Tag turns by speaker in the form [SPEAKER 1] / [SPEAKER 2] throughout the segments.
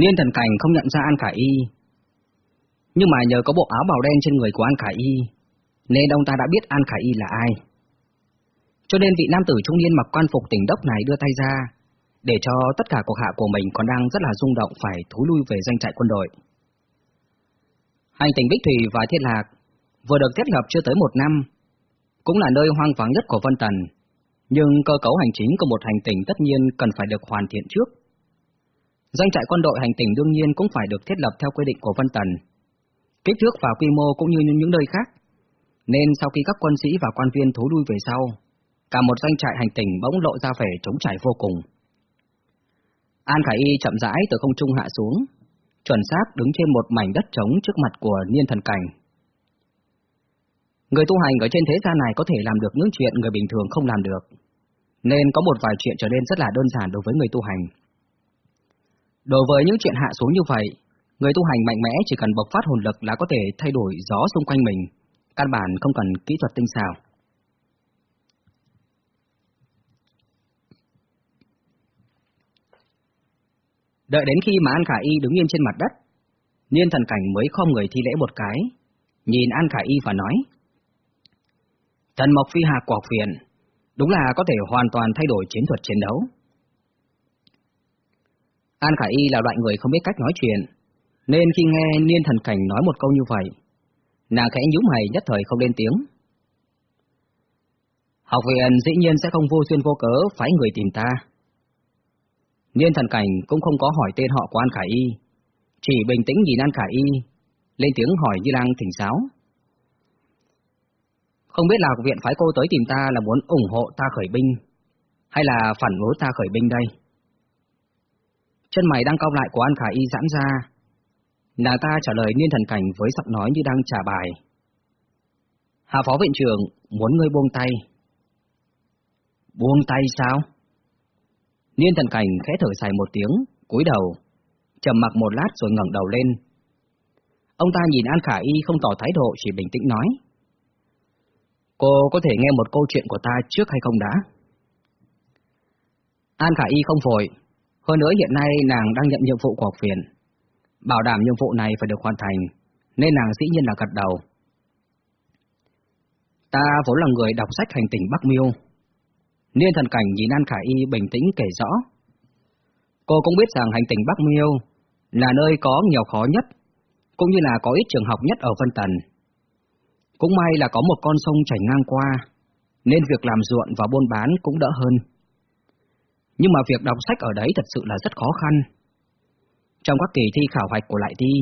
[SPEAKER 1] Niên thần cảnh không nhận ra An khải Y. Nhưng mà nhờ có bộ áo bào đen trên người của An khải Y, nên ông ta đã biết An khải Y là ai. Cho nên vị nam tử trung niên mặc quan phục tỉnh đốc này đưa tay ra, để cho tất cả cuộc hạ của mình còn đang rất là rung động phải thú lui về danh trại quân đội. Hành tỉnh Bích Thủy và Thiên Lạc vừa được thiết lập chưa tới một năm, cũng là nơi hoang vắng nhất của Vân Tần, nhưng cơ cấu hành chính của một hành tỉnh tất nhiên cần phải được hoàn thiện trước. Danh trại quân đội hành tỉnh đương nhiên cũng phải được thiết lập theo quy định của Vân Tần, kích thước và quy mô cũng như những nơi khác, nên sau khi các quân sĩ và quan viên thú lui về sau, cả một danh trại hành tỉnh bỗng lộ ra vẻ trống trải vô cùng. An Khải Y chậm rãi từ không trung hạ xuống, chuẩn xác đứng trên một mảnh đất trống trước mặt của Niên Thần Cảnh. Người tu hành ở trên thế gian này có thể làm được những chuyện người bình thường không làm được, nên có một vài chuyện trở nên rất là đơn giản đối với người tu hành. Đối với những chuyện hạ xuống như vậy, người tu hành mạnh mẽ chỉ cần bộc phát hồn lực là có thể thay đổi gió xung quanh mình, căn bản không cần kỹ thuật tinh xảo. Đợi đến khi mà An Khả Y đứng yên trên mặt đất, Niên thần cảnh mới không người thi lễ một cái, nhìn An Khả Y và nói. Thần Mộc Phi Hạc Quọc Phiền, đúng là có thể hoàn toàn thay đổi chiến thuật chiến đấu. An Khải Y là loại người không biết cách nói chuyện, nên khi nghe Niên thần cảnh nói một câu như vậy, nàng khẽ nhíu mày nhất thời không lên tiếng. Học viện dĩ nhiên sẽ không vô duyên vô cớ phái người tìm ta. Niên thần cảnh cũng không có hỏi tên họ của An Khải Y, chỉ bình tĩnh nhìn An Khải Y, lên tiếng hỏi Như Lang thỉnh giáo. Không biết là học viện phái cô tới tìm ta là muốn ủng hộ ta khởi binh, hay là phản đối ta khởi binh đây? Chân mày đang cong lại của An Khả Y giãn ra, nàng ta trả lời Niên thần cảnh với giọng nói như đang trả bài. Hạ phó viện trưởng muốn ngươi buông tay. Buông tay sao? Niên thần cảnh khẽ thở dài một tiếng, cúi đầu, trầm mặc một lát rồi ngẩng đầu lên. Ông ta nhìn An Khả Y không tỏ thái độ, chỉ bình tĩnh nói. Cô có thể nghe một câu chuyện của ta trước hay không đã? An Khả Y không vội, hơn nữa hiện nay nàng đang nhận nhiệm vụ của học viện. Bảo đảm nhiệm vụ này phải được hoàn thành, nên nàng dĩ nhiên là gật đầu. Ta vốn là người đọc sách hành tỉnh Bắc Miêu. Niên thần cảnh nhìn An Khả Y bình tĩnh kể rõ. Cô cũng biết rằng hành tỉnh Bắc Miêu là nơi có nhiều khó nhất, cũng như là có ít trường học nhất ở Vân Tần. Cũng may là có một con sông chảy ngang qua, nên việc làm ruộng và buôn bán cũng đỡ hơn. Nhưng mà việc đọc sách ở đấy thật sự là rất khó khăn. Trong các kỳ thi khảo hạch của lại thi,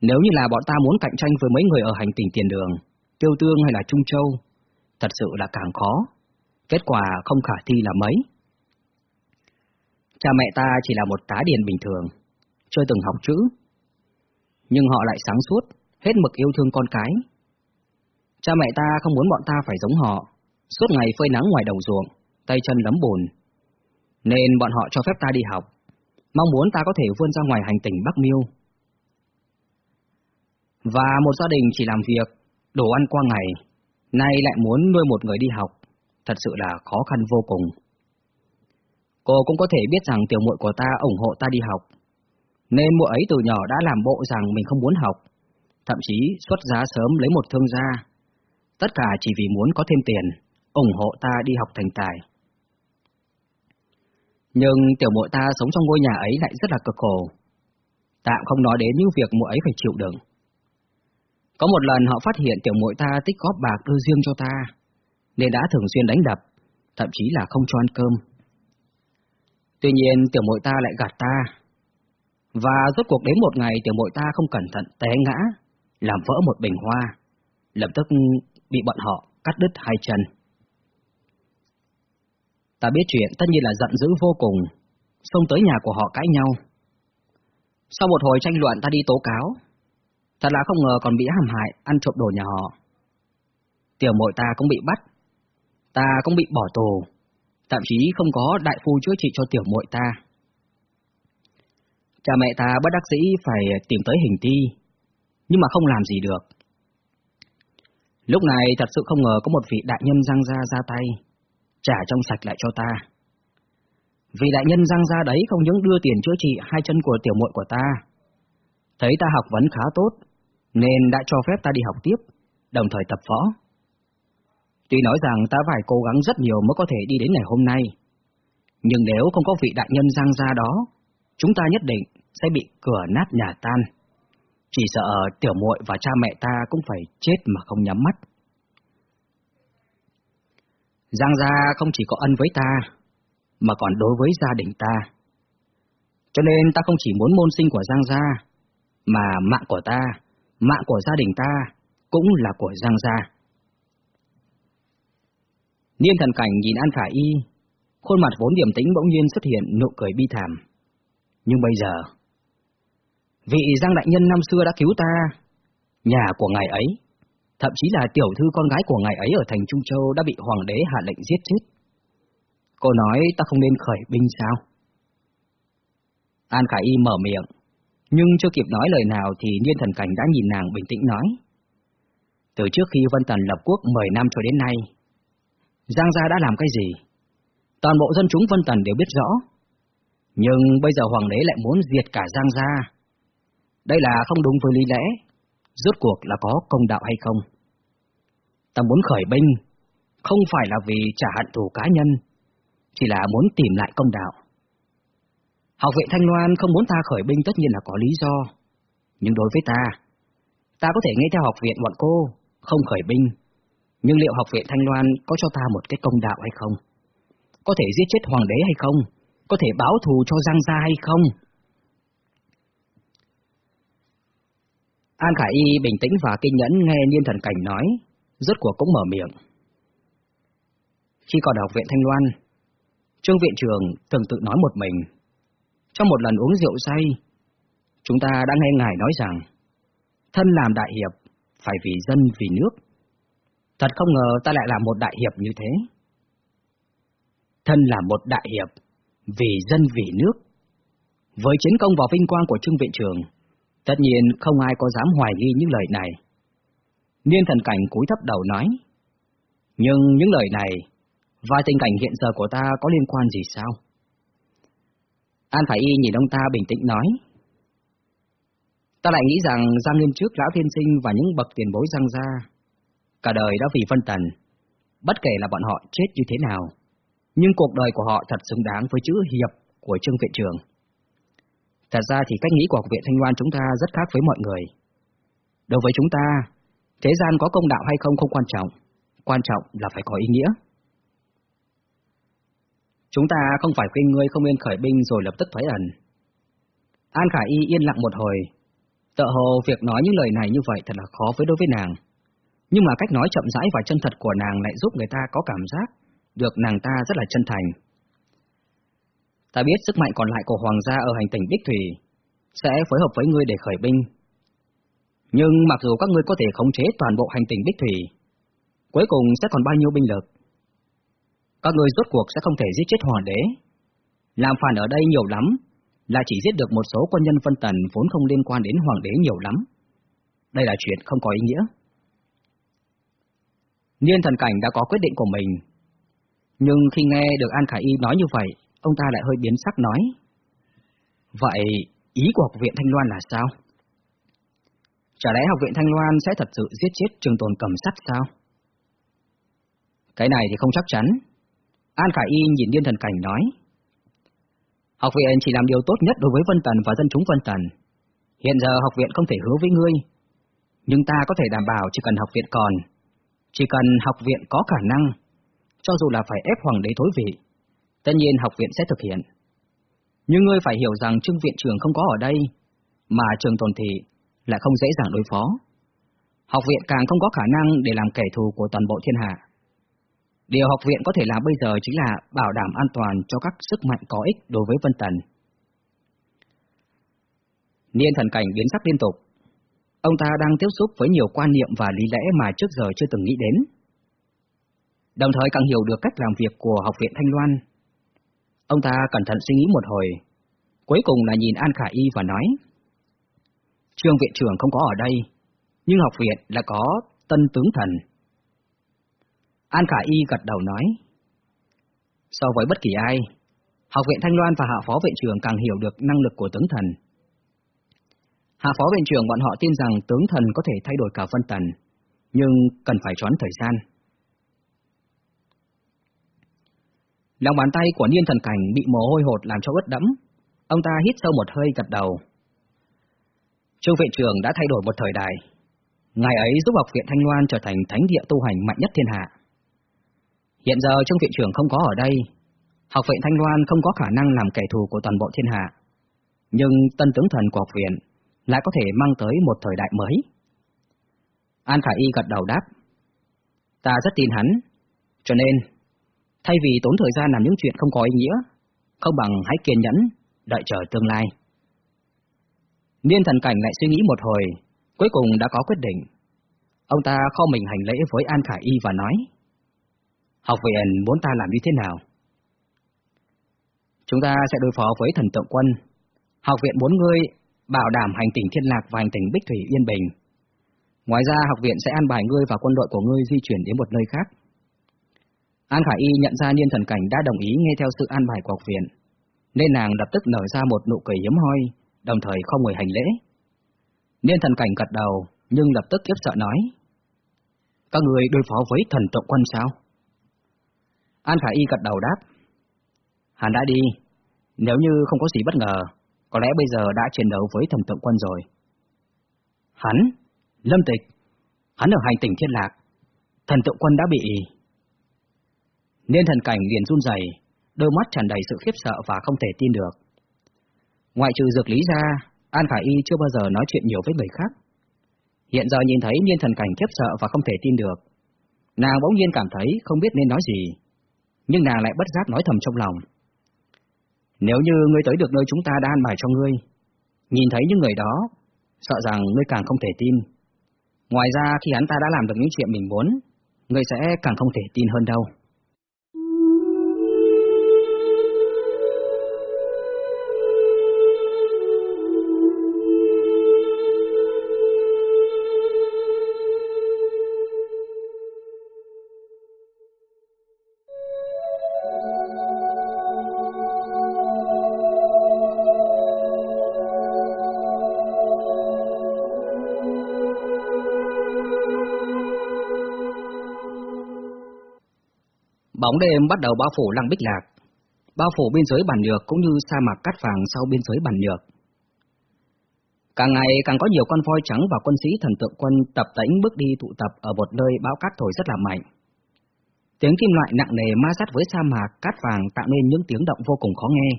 [SPEAKER 1] nếu như là bọn ta muốn cạnh tranh với mấy người ở hành tỉnh tiền đường, tiêu tương hay là Trung Châu, thật sự là càng khó. Kết quả không khả thi là mấy. Cha mẹ ta chỉ là một tá điền bình thường, chưa từng học chữ. Nhưng họ lại sáng suốt, hết mực yêu thương con cái. Cha mẹ ta không muốn bọn ta phải giống họ, suốt ngày phơi nắng ngoài đồng ruộng, tay chân lấm bùn. Nên bọn họ cho phép ta đi học, mong muốn ta có thể vươn ra ngoài hành tỉnh Bắc Miêu. Và một gia đình chỉ làm việc, đồ ăn qua ngày, nay lại muốn nuôi một người đi học, thật sự là khó khăn vô cùng. Cô cũng có thể biết rằng tiểu muội của ta ủng hộ ta đi học, nên muội ấy từ nhỏ đã làm bộ rằng mình không muốn học, thậm chí xuất giá sớm lấy một thương gia. Tất cả chỉ vì muốn có thêm tiền, ủng hộ ta đi học thành tài. Nhưng tiểu muội ta sống trong ngôi nhà ấy lại rất là cực khổ. Tạm không nói đến những việc muội ấy phải chịu đựng. Có một lần họ phát hiện tiểu muội ta tích góp bạc đưa riêng cho ta, nên đã thường xuyên đánh đập, thậm chí là không cho ăn cơm. Tuy nhiên tiểu muội ta lại gạt ta, và rốt cuộc đến một ngày tiểu muội ta không cẩn thận té ngã, làm vỡ một bình hoa, lập tức bị bọn họ cắt đứt hai chân. Ta biết chuyện tất nhiên là giận dữ vô cùng, xông tới nhà của họ cãi nhau. Sau một hồi tranh luận ta đi tố cáo, thật là không ngờ còn bị hãm hại, ăn trộm đồ nhà họ. Tiểu muội ta cũng bị bắt, ta cũng bị bỏ tù, thậm chí không có đại phu chữa trị cho tiểu muội ta. Cha mẹ ta bất đắc dĩ phải tìm tới hình ti, nhưng mà không làm gì được. Lúc này thật sự không ngờ có một vị đại nhân răng ra ra tay, trả trong sạch lại cho ta. Vì đại nhân Giang gia đấy không những đưa tiền chữa trị hai chân của tiểu muội của ta. Thấy ta học vấn khá tốt, nên đã cho phép ta đi học tiếp, đồng thời tập võ. Tuy nói rằng ta phải cố gắng rất nhiều mới có thể đi đến ngày hôm nay, nhưng nếu không có vị đại nhân Giang gia đó, chúng ta nhất định sẽ bị cửa nát nhà tan. Chỉ sợ tiểu muội và cha mẹ ta cũng phải chết mà không nhắm mắt. Giang gia không chỉ có ân với ta, mà còn đối với gia đình ta. Cho nên ta không chỉ muốn môn sinh của Giang gia, mà mạng của ta, mạng của gia đình ta cũng là của Giang gia. Niên thần cảnh nhìn An Khả Y, khuôn mặt vốn điềm tĩnh bỗng nhiên xuất hiện nụ cười bi thảm. Nhưng bây giờ, vị Giang Đại Nhân năm xưa đã cứu ta, nhà của ngài ấy, thậm chí là tiểu thư con gái của ngài ấy ở thành Trung Châu đã bị hoàng đế hạ lệnh giết chết. Cô nói ta không nên khởi binh sao? An Khải Y mở miệng, nhưng chưa kịp nói lời nào thì Niên Thần Cảnh đã nhìn nàng bình tĩnh nói. Từ trước khi Vân Tần lập quốc 10 năm cho đến nay, Giang Gia đã làm cái gì? Toàn bộ dân chúng Vân Tần đều biết rõ. Nhưng bây giờ Hoàng đế lại muốn diệt cả Giang Gia. Đây là không đúng với lý lẽ, rốt cuộc là có công đạo hay không? Ta muốn khởi binh, không phải là vì trả hận thù cá nhân, chỉ là muốn tìm lại công đạo. Học viện Thanh Loan không muốn ta khởi binh tất nhiên là có lý do, nhưng đối với ta, ta có thể nghe theo học viện bọn cô, không khởi binh, nhưng liệu học viện Thanh Loan có cho ta một cái công đạo hay không? Có thể giết chết hoàng đế hay không? Có thể báo thù cho Giang Gia hay không? An Khải Y bình tĩnh và kinh nhẫn nghe Niên Thần Cảnh nói, rốt cuộc cũng mở miệng. Khi còn học viện Thanh Loan, Trương viện trường từng tự nói một mình. Trong một lần uống rượu say, chúng ta đã nghe ngài nói rằng, thân làm đại hiệp, phải vì dân vì nước. Thật không ngờ ta lại là một đại hiệp như thế. Thân là một đại hiệp, vì dân vì nước. Với chiến công và vinh quang của Trương Viện Trường, tất nhiên không ai có dám hoài nghi những lời này. Niên thần cảnh cúi thấp đầu nói, nhưng những lời này và tình cảnh hiện giờ của ta có liên quan gì sao? An Thái Y nhìn ông ta bình tĩnh nói. Ta lại nghĩ rằng Giang Liên trước Lão Thiên Sinh và những bậc tiền bối Giang gia, cả đời đã vì phân tần, bất kể là bọn họ chết như thế nào, nhưng cuộc đời của họ thật xứng đáng với chữ hiệp của Trương Viện Trường. Thật ra thì cách nghĩ của Học viện Thanh Loan chúng ta rất khác với mọi người. Đối với chúng ta, thế gian có công đạo hay không không quan trọng, quan trọng là phải có ý nghĩa. Chúng ta không phải khuyên ngươi không nên khởi binh rồi lập tức thoái ẩn. An Khả Y yên lặng một hồi. Tợ hồ việc nói những lời này như vậy thật là khó với đối với nàng. Nhưng mà cách nói chậm rãi và chân thật của nàng lại giúp người ta có cảm giác được nàng ta rất là chân thành. Ta biết sức mạnh còn lại của Hoàng gia ở hành tinh Bích Thủy sẽ phối hợp với ngươi để khởi binh. Nhưng mặc dù các ngươi có thể khống chế toàn bộ hành tinh Bích Thủy, cuối cùng sẽ còn bao nhiêu binh lực? Các ngươi rốt cuộc sẽ không thể giết chết hoàng đế. Làm phản ở đây nhiều lắm, là chỉ giết được một số quân nhân phân tần vốn không liên quan đến hoàng đế nhiều lắm. Đây là chuyện không có ý nghĩa. Niên thần cảnh đã có quyết định của mình. Nhưng khi nghe được An Khải Y nói như vậy, ông ta lại hơi biến sắc nói. Vậy, ý của học viện Thanh Loan là sao? Chả lẽ học viện Thanh Loan sẽ thật sự giết chết trường tồn cầm sắt sao? Cái này thì không chắc chắn, An Khải Y nhìn Điên Thần Cảnh nói. Học viện chỉ làm điều tốt nhất đối với Vân Tần và dân chúng Vân Tần. Hiện giờ học viện không thể hứa với ngươi, nhưng ta có thể đảm bảo chỉ cần học viện còn, chỉ cần học viện có khả năng, cho dù là phải ép hoàng đế thối vị, tất nhiên học viện sẽ thực hiện. Nhưng ngươi phải hiểu rằng trương viện trưởng không có ở đây, mà trường tồn thị lại không dễ dàng đối phó. Học viện càng không có khả năng để làm kẻ thù của toàn bộ thiên hạ. Điều học viện có thể làm bây giờ chính là bảo đảm an toàn cho các sức mạnh có ích đối với Vân Tần. Niên thần cảnh biến sắc liên tục. Ông ta đang tiếp xúc với nhiều quan niệm và lý lẽ mà trước giờ chưa từng nghĩ đến. Đồng thời càng hiểu được cách làm việc của học viện Thanh Loan. Ông ta cẩn thận suy nghĩ một hồi, cuối cùng là nhìn An Khả Y và nói. Trương viện trưởng không có ở đây, nhưng học viện là có tân tướng thần An Khả Y gật đầu nói. So với bất kỳ ai, Học viện Thanh Loan và Hạ Phó Viện trưởng càng hiểu được năng lực của tướng thần. Hạ Phó Viện trưởng bọn họ tin rằng tướng thần có thể thay đổi cả phân tần, nhưng cần phải choán thời gian. Lòng bàn tay của Niên Thần Cảnh bị mồ hôi hột làm cho ướt đẫm. Ông ta hít sâu một hơi gật đầu. Trương viện trưởng đã thay đổi một thời đại. Ngày ấy giúp học viện Thanh Loan trở thành thánh địa tu hành mạnh nhất thiên hạ. Hiện giờ Trương viện trưởng không có ở đây, học viện Thanh Loan không có khả năng làm kẻ thù của toàn bộ thiên hạ. Nhưng tân tướng thần của học viện lại có thể mang tới một thời đại mới. An Khải Y gật đầu đáp. Ta rất tin hắn, cho nên, thay vì tốn thời gian làm những chuyện không có ý nghĩa, không bằng hãy kiên nhẫn, đợi chờ tương lai. Niên thần cảnh lại suy nghĩ một hồi, cuối cùng đã có quyết định. Ông ta kho mình hành lễ với An Khải Y và nói, Học viện muốn ta làm như thế nào? Chúng ta sẽ đối phó với thần tượng quân. Học viện muốn ngươi bảo đảm hành tỉnh thiên lạc và hành tỉnh bích thủy yên bình. Ngoài ra học viện sẽ an bài ngươi và quân đội của ngươi di chuyển đến một nơi khác. An Khả Y nhận ra Niên Thần Cảnh đã đồng ý nghe theo sự an bài của học viện, nên nàng lập tức nở ra một nụ cười hiếm hoi, đồng thời không người hành lễ. Niên Thần Cảnh gật đầu, nhưng lập tức kiếp sợ nói. Các người đối phó với thần tượng quân sao? An Khả Y gật đầu đáp. Hắn đã đi, nếu như không có gì bất ngờ, có lẽ bây giờ đã chiến đấu với thần tượng quân rồi. Hắn? Lâm Tịch? Hắn ở hành tỉnh thiên lạc. Thần tượng quân đã bị... Nên thần cảnh liền run rẩy, đôi mắt tràn đầy sự khiếp sợ và không thể tin được. Ngoại trừ dược lý ra, An Khải Y chưa bao giờ nói chuyện nhiều với người khác. Hiện giờ nhìn thấy nhiên thần cảnh khiếp sợ và không thể tin được. Nàng bỗng nhiên cảm thấy không biết nên nói gì, nhưng nàng lại bất giác nói thầm trong lòng. Nếu như ngươi tới được nơi chúng ta đã an bài cho ngươi, nhìn thấy những người đó, sợ rằng ngươi càng không thể tin. Ngoài ra khi hắn ta đã làm được những chuyện mình muốn, ngươi sẽ càng không thể tin hơn đâu. Bóng đêm bắt đầu bao phủ lăng bích lạc, bao phủ biên giới bản nhược cũng như sa mạc cát vàng sau biên giới bản nhược. Càng ngày càng có nhiều con voi trắng và quân sĩ thần tượng quân tập tễnh bước đi tụ tập ở một nơi bão cát thổi rất là mạnh. Tiếng kim loại nặng nề ma sát với sa mạc cát vàng tạo nên những tiếng động vô cùng khó nghe.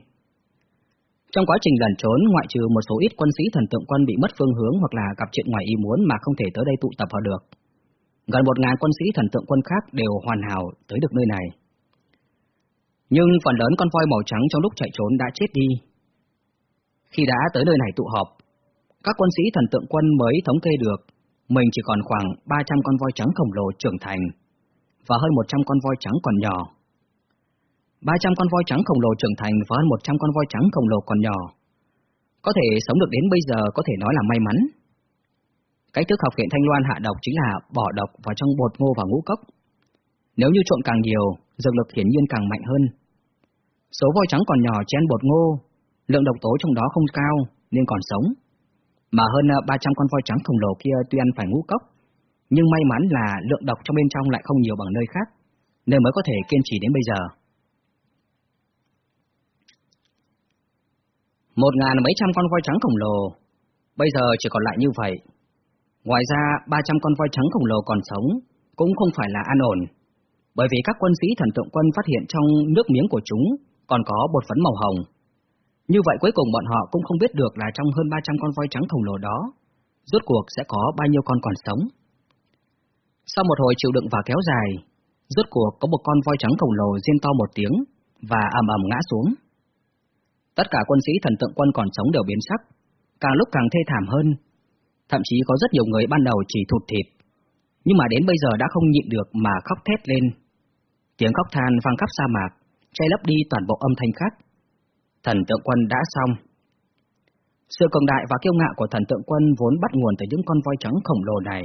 [SPEAKER 1] Trong quá trình lần trốn, ngoại trừ một số ít quân sĩ thần tượng quân bị mất phương hướng hoặc là gặp chuyện ngoài ý muốn mà không thể tới đây tụ tập vào được, Gần một ngàn quân sĩ thần tượng quân khác đều hoàn hảo tới được nơi này. Nhưng phần lớn con voi màu trắng trong lúc chạy trốn đã chết đi. Khi đã tới nơi này tụ họp, các quân sĩ thần tượng quân mới thống kê được mình chỉ còn khoảng 300 con voi trắng khổng lồ trưởng thành và hơn 100 con voi trắng còn nhỏ. 300 con voi trắng khổng lồ trưởng thành và hơn 100 con voi trắng khổng lồ còn nhỏ. Có thể sống được đến bây giờ có thể nói là may mắn. Cách thức học viện Thanh Loan hạ độc chính là bỏ độc vào trong bột ngô và ngũ cốc. Nếu như trộn càng nhiều, dược lực hiển nhiên càng mạnh hơn. Số voi trắng còn nhỏ chen bột ngô, lượng độc tố trong đó không cao nên còn sống. Mà hơn à, 300 con voi trắng khổng lồ kia tuy ăn phải ngũ cốc, nhưng may mắn là lượng độc trong bên trong lại không nhiều bằng nơi khác, nên mới có thể kiên trì đến bây giờ. Một ngàn mấy trăm con voi trắng khổng lồ, bây giờ chỉ còn lại như vậy, Ngoài ra, 300 con voi trắng khổng lồ còn sống cũng không phải là an ổn, bởi vì các quân sĩ thần tượng quân phát hiện trong nước miếng của chúng còn có bột phấn màu hồng. Như vậy cuối cùng bọn họ cũng không biết được là trong hơn 300 con voi trắng khổng lồ đó, rốt cuộc sẽ có bao nhiêu con còn sống. Sau một hồi chịu đựng và kéo dài, rốt cuộc có một con voi trắng khổng lồ riêng to một tiếng và ầm ầm ngã xuống. Tất cả quân sĩ thần tượng quân còn sống đều biến sắc, càng lúc càng thê thảm hơn, Thậm chí có rất nhiều người ban đầu chỉ thụt thịt, nhưng mà đến bây giờ đã không nhịn được mà khóc thét lên. Tiếng khóc than vang khắp sa mạc, che lấp đi toàn bộ âm thanh khác. Thần tượng quân đã xong. Sự cường đại và kiêu ngạo của thần tượng quân vốn bắt nguồn từ những con voi trắng khổng lồ này.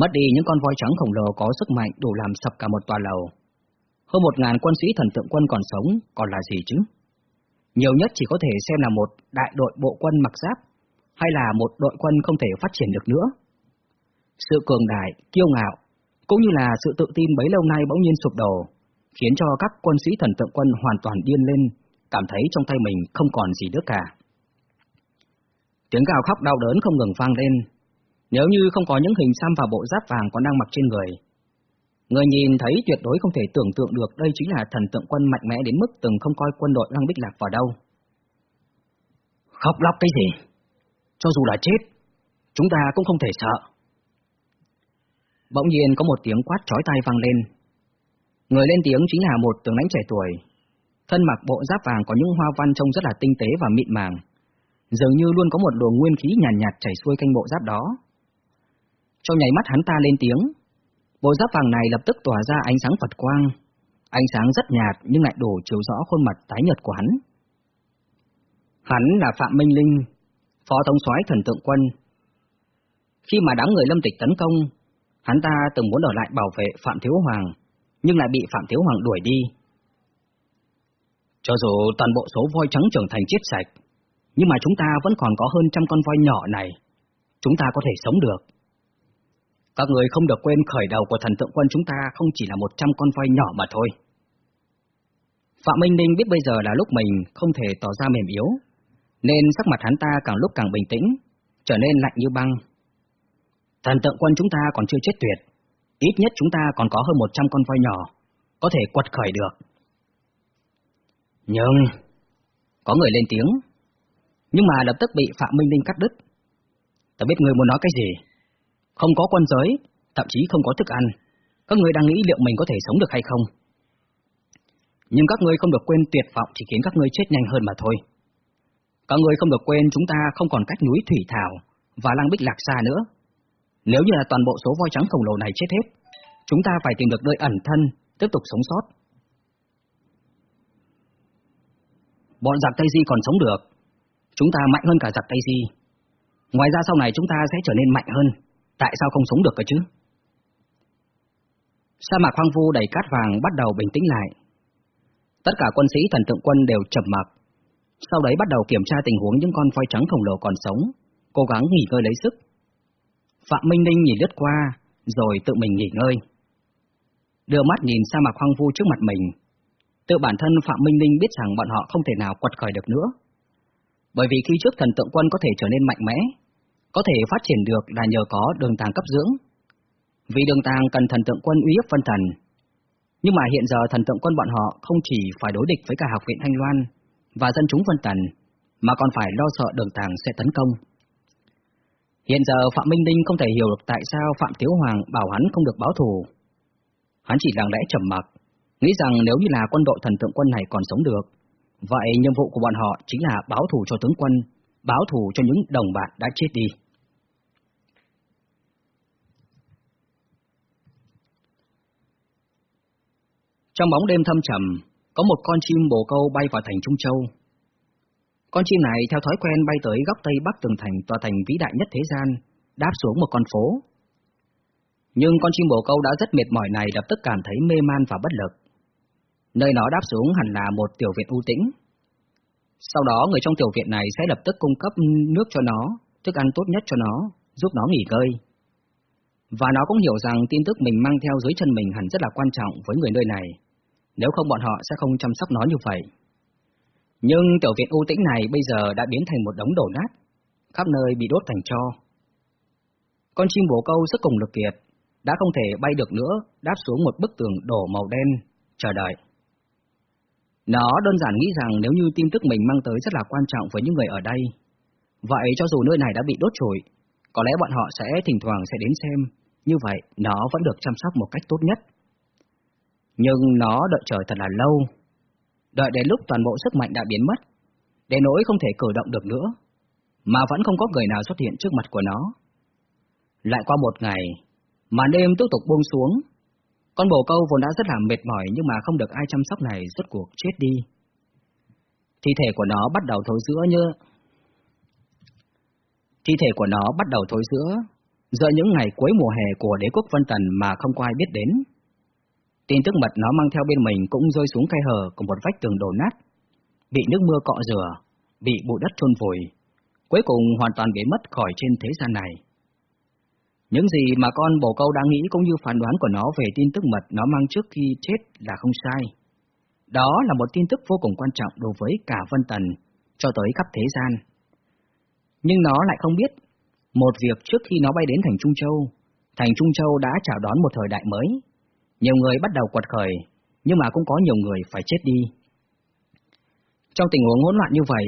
[SPEAKER 1] Mất đi những con voi trắng khổng lồ có sức mạnh đủ làm sập cả một tòa lầu. hơn một ngàn quân sĩ thần tượng quân còn sống còn là gì chứ? Nhiều nhất chỉ có thể xem là một đại đội bộ quân mặc giáp, hay là một đội quân không thể phát triển được nữa. Sự cường đại, kiêu ngạo, cũng như là sự tự tin bấy lâu nay bỗng nhiên sụp đổ, khiến cho các quân sĩ thần tượng quân hoàn toàn điên lên, cảm thấy trong tay mình không còn gì nữa cả. Tiếng gào khóc đau đớn không ngừng vang lên. Nếu như không có những hình xăm và bộ giáp vàng còn đang mặc trên người, người nhìn thấy tuyệt đối không thể tưởng tượng được đây chính là thần tượng quân mạnh mẽ đến mức từng không coi quân đội Lăng Bích Lạc vào đâu. Khóc lóc cái gì? Cho dù là chết, chúng ta cũng không thể sợ. Bỗng nhiên có một tiếng quát chói tai vang lên. Người lên tiếng chính là một tướng lãnh trẻ tuổi. Thân mặc bộ giáp vàng có những hoa văn trông rất là tinh tế và mịn màng. Dường như luôn có một luồng nguyên khí nhàn nhạt, nhạt chảy xuôi canh bộ giáp đó. Trong nháy mắt hắn ta lên tiếng, bộ giáp vàng này lập tức tỏa ra ánh sáng Phật quang. Ánh sáng rất nhạt nhưng lại đổ chiếu rõ khuôn mặt tái nhợt của hắn. Hắn là Phạm Minh Linh, phó thống soái thần tượng quân. Khi mà đám người lâm tịch tấn công, hắn ta từng muốn ở lại bảo vệ Phạm Thiếu Hoàng, nhưng lại bị Phạm Thiếu Hoàng đuổi đi. Cho dù toàn bộ số voi trắng trưởng thành chết sạch, nhưng mà chúng ta vẫn còn có hơn trăm con voi nhỏ này, chúng ta có thể sống được. Các người không được quên khởi đầu của thần tượng quân chúng ta không chỉ là một trăm con voi nhỏ mà thôi. Phạm Minh Ninh biết bây giờ là lúc mình không thể tỏ ra mềm yếu, nên sắc mặt hắn ta càng lúc càng bình tĩnh, trở nên lạnh như băng. Thần tượng quân chúng ta còn chưa chết tuyệt, ít nhất chúng ta còn có hơn 100 con voi nhỏ, có thể quật khởi được. Nhưng... Có người lên tiếng, nhưng mà lập tức bị Phạm Minh Linh cắt đứt. Ta biết người muốn nói cái gì. Không có quân giới, thậm chí không có thức ăn, các người đang nghĩ liệu mình có thể sống được hay không. Nhưng các ngươi không được quên tuyệt vọng chỉ khiến các ngươi chết nhanh hơn mà thôi. Các người không được quên chúng ta không còn cách núi Thủy Thảo và Lăng Bích Lạc xa nữa. Nếu như là toàn bộ số voi trắng khổng lồ này chết hết, chúng ta phải tìm được nơi ẩn thân, tiếp tục sống sót. Bọn giặc Tây Di còn sống được, chúng ta mạnh hơn cả giặc Tây Di. Ngoài ra sau này chúng ta sẽ trở nên mạnh hơn, tại sao không sống được cơ chứ? Sa mạc hoang vu đầy cát vàng bắt đầu bình tĩnh lại. Tất cả quân sĩ thần tượng quân đều trầm mặc, sau đấy bắt đầu kiểm tra tình huống những con voi trắng khổng lồ còn sống, cố gắng nghỉ ngơi lấy sức. Phạm Minh Ninh nhìn lướt qua, rồi tự mình nghỉ ngơi. Đưa mắt nhìn sa mạc hoang vu trước mặt mình, tự bản thân Phạm Minh Ninh biết rằng bọn họ không thể nào quật khởi được nữa. Bởi vì khi trước thần tượng quân có thể trở nên mạnh mẽ, có thể phát triển được là nhờ có đường tàng cấp dưỡng. Vì đường tàng cần thần tượng quân uy hiếp phân thần. Nhưng mà hiện giờ thần tượng quân bọn họ không chỉ phải đối địch với cả học viện Thanh Loan, và dân chúng Vân Tần, mà còn phải lo sợ đường tàng sẽ tấn công. Hiện giờ Phạm Minh Đinh không thể hiểu được tại sao Phạm Tiếu Hoàng bảo hắn không được báo thù. Hắn chỉ lặng lẽ trầm mặc, nghĩ rằng nếu như là quân đội thần tượng quân này còn sống được, vậy nhiệm vụ của bọn họ chính là báo thù cho tướng quân, báo thù cho những đồng bạn đã chết đi. Trong bóng đêm thâm trầm, có một con chim bồ câu bay vào thành Trung Châu. Con chim này theo thói quen bay tới góc tây bắc tường thành tòa thành vĩ đại nhất thế gian, đáp xuống một con phố. Nhưng con chim bồ câu đã rất mệt mỏi này lập tức cảm thấy mê man và bất lực. Nơi nó đáp xuống hẳn là một tiểu viện u tĩnh. Sau đó người trong tiểu viện này sẽ lập tức cung cấp nước cho nó, thức ăn tốt nhất cho nó, giúp nó nghỉ ngơi. Và nó cũng hiểu rằng tin tức mình mang theo dưới chân mình hẳn rất là quan trọng với người nơi này nếu không bọn họ sẽ không chăm sóc nó như vậy. Nhưng tiểu viện u tĩnh này bây giờ đã biến thành một đống đổ nát, khắp nơi bị đốt thành tro. Con chim bồ câu sức cùng lực kiệt, đã không thể bay được nữa, đáp xuống một bức tường đổ màu đen, chờ đợi. Nó đơn giản nghĩ rằng nếu như tin tức mình mang tới rất là quan trọng với những người ở đây, vậy cho dù nơi này đã bị đốt trụi, có lẽ bọn họ sẽ thỉnh thoảng sẽ đến xem, như vậy nó vẫn được chăm sóc một cách tốt nhất. Nhưng nó đợi chờ thật là lâu. Đợi đến lúc toàn bộ sức mạnh đã biến mất, đến nỗi không thể cử động được nữa, mà vẫn không có người nào xuất hiện trước mặt của nó. Lại qua một ngày, màn đêm tiếp tục buông xuống, con bồ câu vốn đã rất là mệt mỏi nhưng mà không được ai chăm sóc này rốt cuộc chết đi. Thi thể của nó bắt đầu thối giữa như... Thi thể của nó bắt đầu thối giữa, giữa những ngày cuối mùa hè của đế quốc Vân Tần mà không có ai biết đến. Tin tức mật nó mang theo bên mình cũng rơi xuống khe hở của một vách tường đổ nát, bị nước mưa cọ rửa, bị bụi đất chôn vùi, cuối cùng hoàn toàn biến mất khỏi trên thế gian này. Những gì mà con bồ câu đang nghĩ cũng như phán đoán của nó về tin tức mật nó mang trước khi chết là không sai. Đó là một tin tức vô cùng quan trọng đối với cả Vân Tần, cho tới khắp thế gian. Nhưng nó lại không biết, một việc trước khi nó bay đến thành Trung Châu, thành Trung Châu đã chào đón một thời đại mới. Nhiều người bắt đầu quật khởi, nhưng mà cũng có nhiều người phải chết đi. Trong tình huống hỗn loạn như vậy,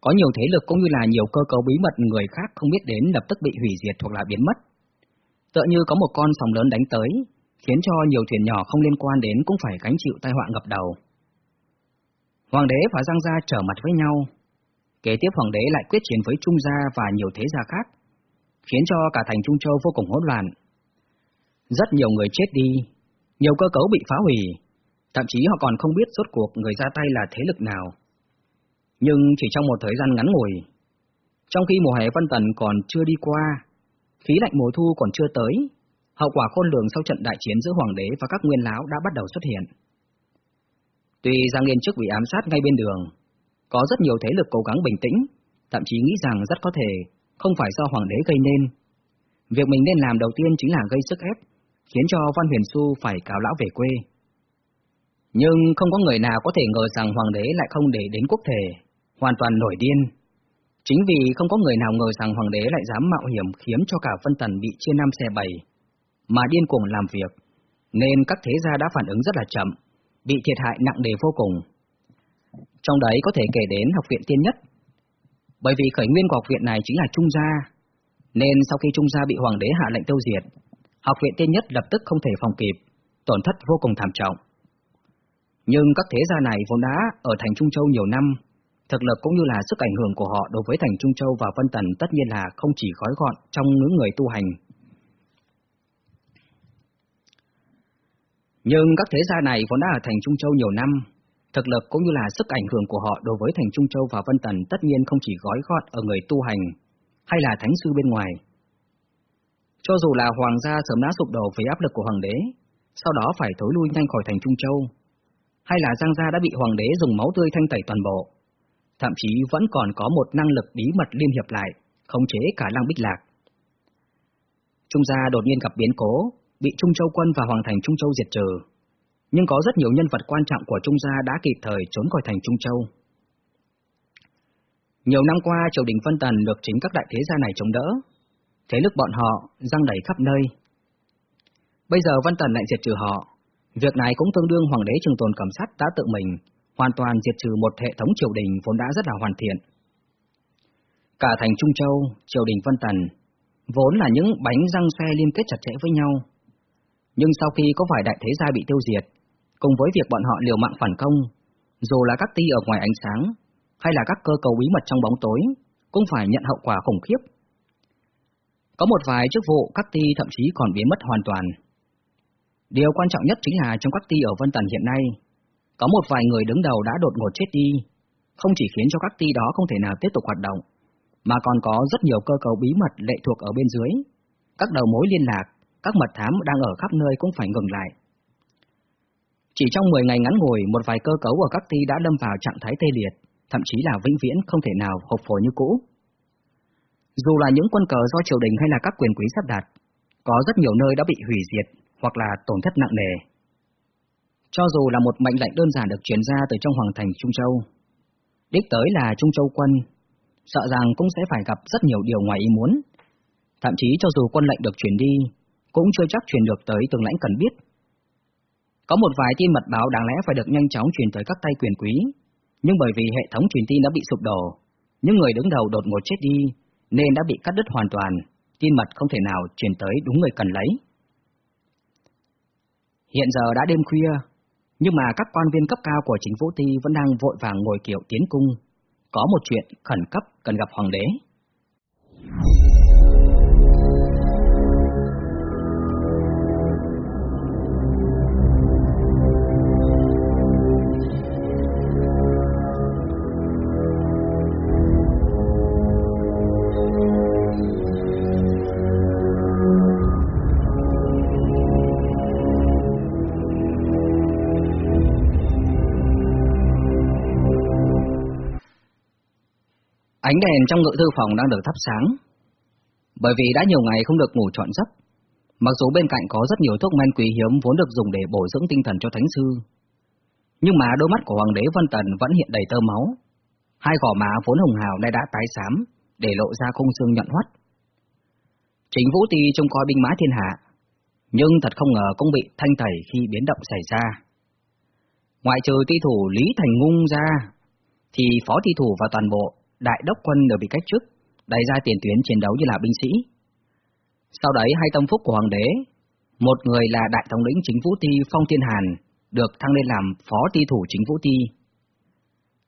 [SPEAKER 1] có nhiều thế lực cũng như là nhiều cơ cấu bí mật người khác không biết đến lập tức bị hủy diệt hoặc là biến mất. Tựa như có một con sóng lớn đánh tới, khiến cho nhiều thuyền nhỏ không liên quan đến cũng phải gánh chịu tai họa ngập đầu. Hoàng đế và Giang Gia trở mặt với nhau. Kế tiếp Hoàng đế lại quyết chiến với Trung Gia và nhiều thế gia khác, khiến cho cả thành Trung Châu vô cùng hỗn loạn. Rất nhiều người chết đi, nhiều cơ cấu bị phá hủy, thậm chí họ còn không biết rốt cuộc người ra tay là thế lực nào. Nhưng chỉ trong một thời gian ngắn ngủi, trong khi mùa hè vân Tần còn chưa đi qua, khí lạnh mùa thu còn chưa tới, hậu quả khôn lường sau trận đại chiến giữa Hoàng đế và các nguyên lão đã bắt đầu xuất hiện. Tuy Giang yên trước bị ám sát ngay bên đường, có rất nhiều thế lực cố gắng bình tĩnh, thậm chí nghĩ rằng rất có thể không phải do Hoàng đế gây nên. Việc mình nên làm đầu tiên chính là gây sức ép, khiến cho Văn Huyền Xu phải cáo lão về quê. Nhưng không có người nào có thể ngờ rằng Hoàng đế lại không để đến quốc thể, hoàn toàn nổi điên. Chính vì không có người nào ngờ rằng Hoàng đế lại dám mạo hiểm khiến cho cả phân Tần bị chia năm xe bảy, mà điên cuồng làm việc, nên các thế gia đã phản ứng rất là chậm bị thiệt hại nặng nề vô cùng. Trong đấy có thể kể đến học viện tiên nhất, bởi vì khởi nguyên của học viện này chính là Trung Gia, nên sau khi Trung Gia bị Hoàng đế hạ lệnh tiêu diệt, học viện tiên nhất lập tức không thể phòng kịp, tổn thất vô cùng thảm trọng. Nhưng các thế gia này vốn đã ở thành Trung Châu nhiều năm, thực lực cũng như là sức ảnh hưởng của họ đối với thành Trung Châu và Vân Tần tất nhiên là không chỉ gói gọn trong những người tu hành, Nhưng các thế gia này vốn đã ở thành Trung Châu nhiều năm, thực lực cũng như là sức ảnh hưởng của họ đối với thành Trung Châu và Vân Tần tất nhiên không chỉ gói gọn ở người tu hành hay là thánh sư bên ngoài. Cho dù là hoàng gia sớm đã sụp đổ với áp lực của hoàng đế, sau đó phải thối lui nhanh khỏi thành Trung Châu, hay là Giang gia đã bị hoàng đế dùng máu tươi thanh tẩy toàn bộ, thậm chí vẫn còn có một năng lực bí mật liên hiệp lại, khống chế cả Lăng Bích Lạc. Trung gia đột nhiên gặp biến cố, bị Trung Châu quân và Hoàng thành Trung Châu diệt trừ, nhưng có rất nhiều nhân vật quan trọng của Trung gia đã kịp thời trốn khỏi thành Trung Châu. Nhiều năm qua, triều đình phân tần được chính các đại thế gia này chống đỡ, thế lực bọn họ răng đầy khắp nơi. Bây giờ Văn Tần lại diệt trừ họ, việc này cũng tương đương Hoàng đế Trường Tồn cầm Sát đã tự mình hoàn toàn diệt trừ một hệ thống triều đình vốn đã rất là hoàn thiện. Cả thành Trung Châu, triều đình Văn Tần, vốn là những bánh răng xe liên kết chặt chẽ với nhau, nhưng sau khi có vài đại thế gia bị tiêu diệt, cùng với việc bọn họ liều mạng phản công, dù là các ti ở ngoài ánh sáng, hay là các cơ cầu bí mật trong bóng tối, cũng phải nhận hậu quả khủng khiếp. Có một vài chức vụ các ty thậm chí còn biến mất hoàn toàn. Điều quan trọng nhất chính là trong các ty ở Vân Tần hiện nay, có một vài người đứng đầu đã đột ngột chết đi, không chỉ khiến cho các ty đó không thể nào tiếp tục hoạt động, mà còn có rất nhiều cơ cấu bí mật lệ thuộc ở bên dưới, các đầu mối liên lạc, các mật thám đang ở khắp nơi cũng phải ngừng lại. Chỉ trong 10 ngày ngắn ngủi, một vài cơ cấu ở các ty đã lâm vào trạng thái tê liệt, thậm chí là vĩnh viễn không thể nào phục hồi như cũ. Dù là những quân cờ do triều đình hay là các quyền quý sắp đặt, có rất nhiều nơi đã bị hủy diệt hoặc là tổn thất nặng nề. Cho dù là một mệnh lệnh đơn giản được truyền ra từ trong hoàng thành Trung Châu, đích tới là Trung Châu quân, sợ rằng cũng sẽ phải gặp rất nhiều điều ngoài ý muốn. Thậm chí cho dù quân lệnh được truyền đi, cũng chưa chắc truyền được tới từng lãnh cần biết. Có một vài tin mật báo đáng lẽ phải được nhanh chóng truyền tới các tay quyền quý, nhưng bởi vì hệ thống truyền tin đã bị sụp đổ, những người đứng đầu đột ngột chết đi, nên đã bị cắt đứt hoàn toàn, tin mật không thể nào truyền tới đúng người cần lấy. Hiện giờ đã đêm khuya, nhưng mà các quan viên cấp cao của chính Vũ Ti vẫn đang vội vàng ngồi kiệu tiến cung. Có một chuyện khẩn cấp cần gặp hoàng đế. Ánh đèn trong ngự thư phòng đang được thắp sáng. Bởi vì đã nhiều ngày không được ngủ trọn giấc, mặc dù bên cạnh có rất nhiều thuốc men quý hiếm vốn được dùng để bổ dưỡng tinh thần cho thánh sư, nhưng mà đôi mắt của hoàng đế Vân Tần vẫn hiện đầy tơ máu. Hai gò má vốn hồng hào nay đã tái xám, để lộ ra khung xương nhọn hoắt. Chính Vũ Ti trông coi binh mã thiên hạ, nhưng thật không ngờ cũng bị thanh tẩy khi biến động xảy ra. Ngoại trừ ti thủ Lý Thành Ngung ra, thì phó ti thủ và toàn bộ đại đốc quân đều bị cách chức, đẩy ra tiền tuyến chiến đấu như là binh sĩ. Sau đấy hai tâm phúc của hoàng đế, một người là đại thống lĩnh chính Vũ Ti Phong Thiên Hàn, được thăng lên làm phó ti thủ chính Vũ Ti.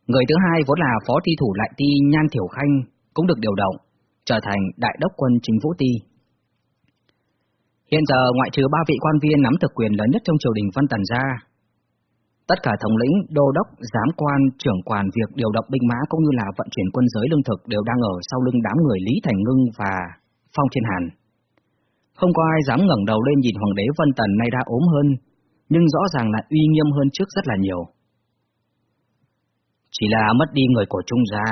[SPEAKER 1] Người thứ hai vốn là phó ti thủ lại ti Nhan Thiểu Khanh, cũng được điều động, trở thành đại đốc quân chính Vũ Ti. Hiện giờ ngoại trừ ba vị quan viên nắm thực quyền lớn nhất trong triều đình Văn Tần ra, tất cả thống lĩnh, đô đốc, giám quan, trưởng quan việc điều động binh mã cũng như là vận chuyển quân giới lương thực đều đang ở sau lưng đám người Lý Thành Ngưng và Phong Thiên Hàn. Không có ai dám ngẩng đầu lên nhìn hoàng đế Vân Tần nay đã ốm hơn, nhưng rõ ràng là uy nghiêm hơn trước rất là nhiều. Chỉ là mất đi người của Trung gia.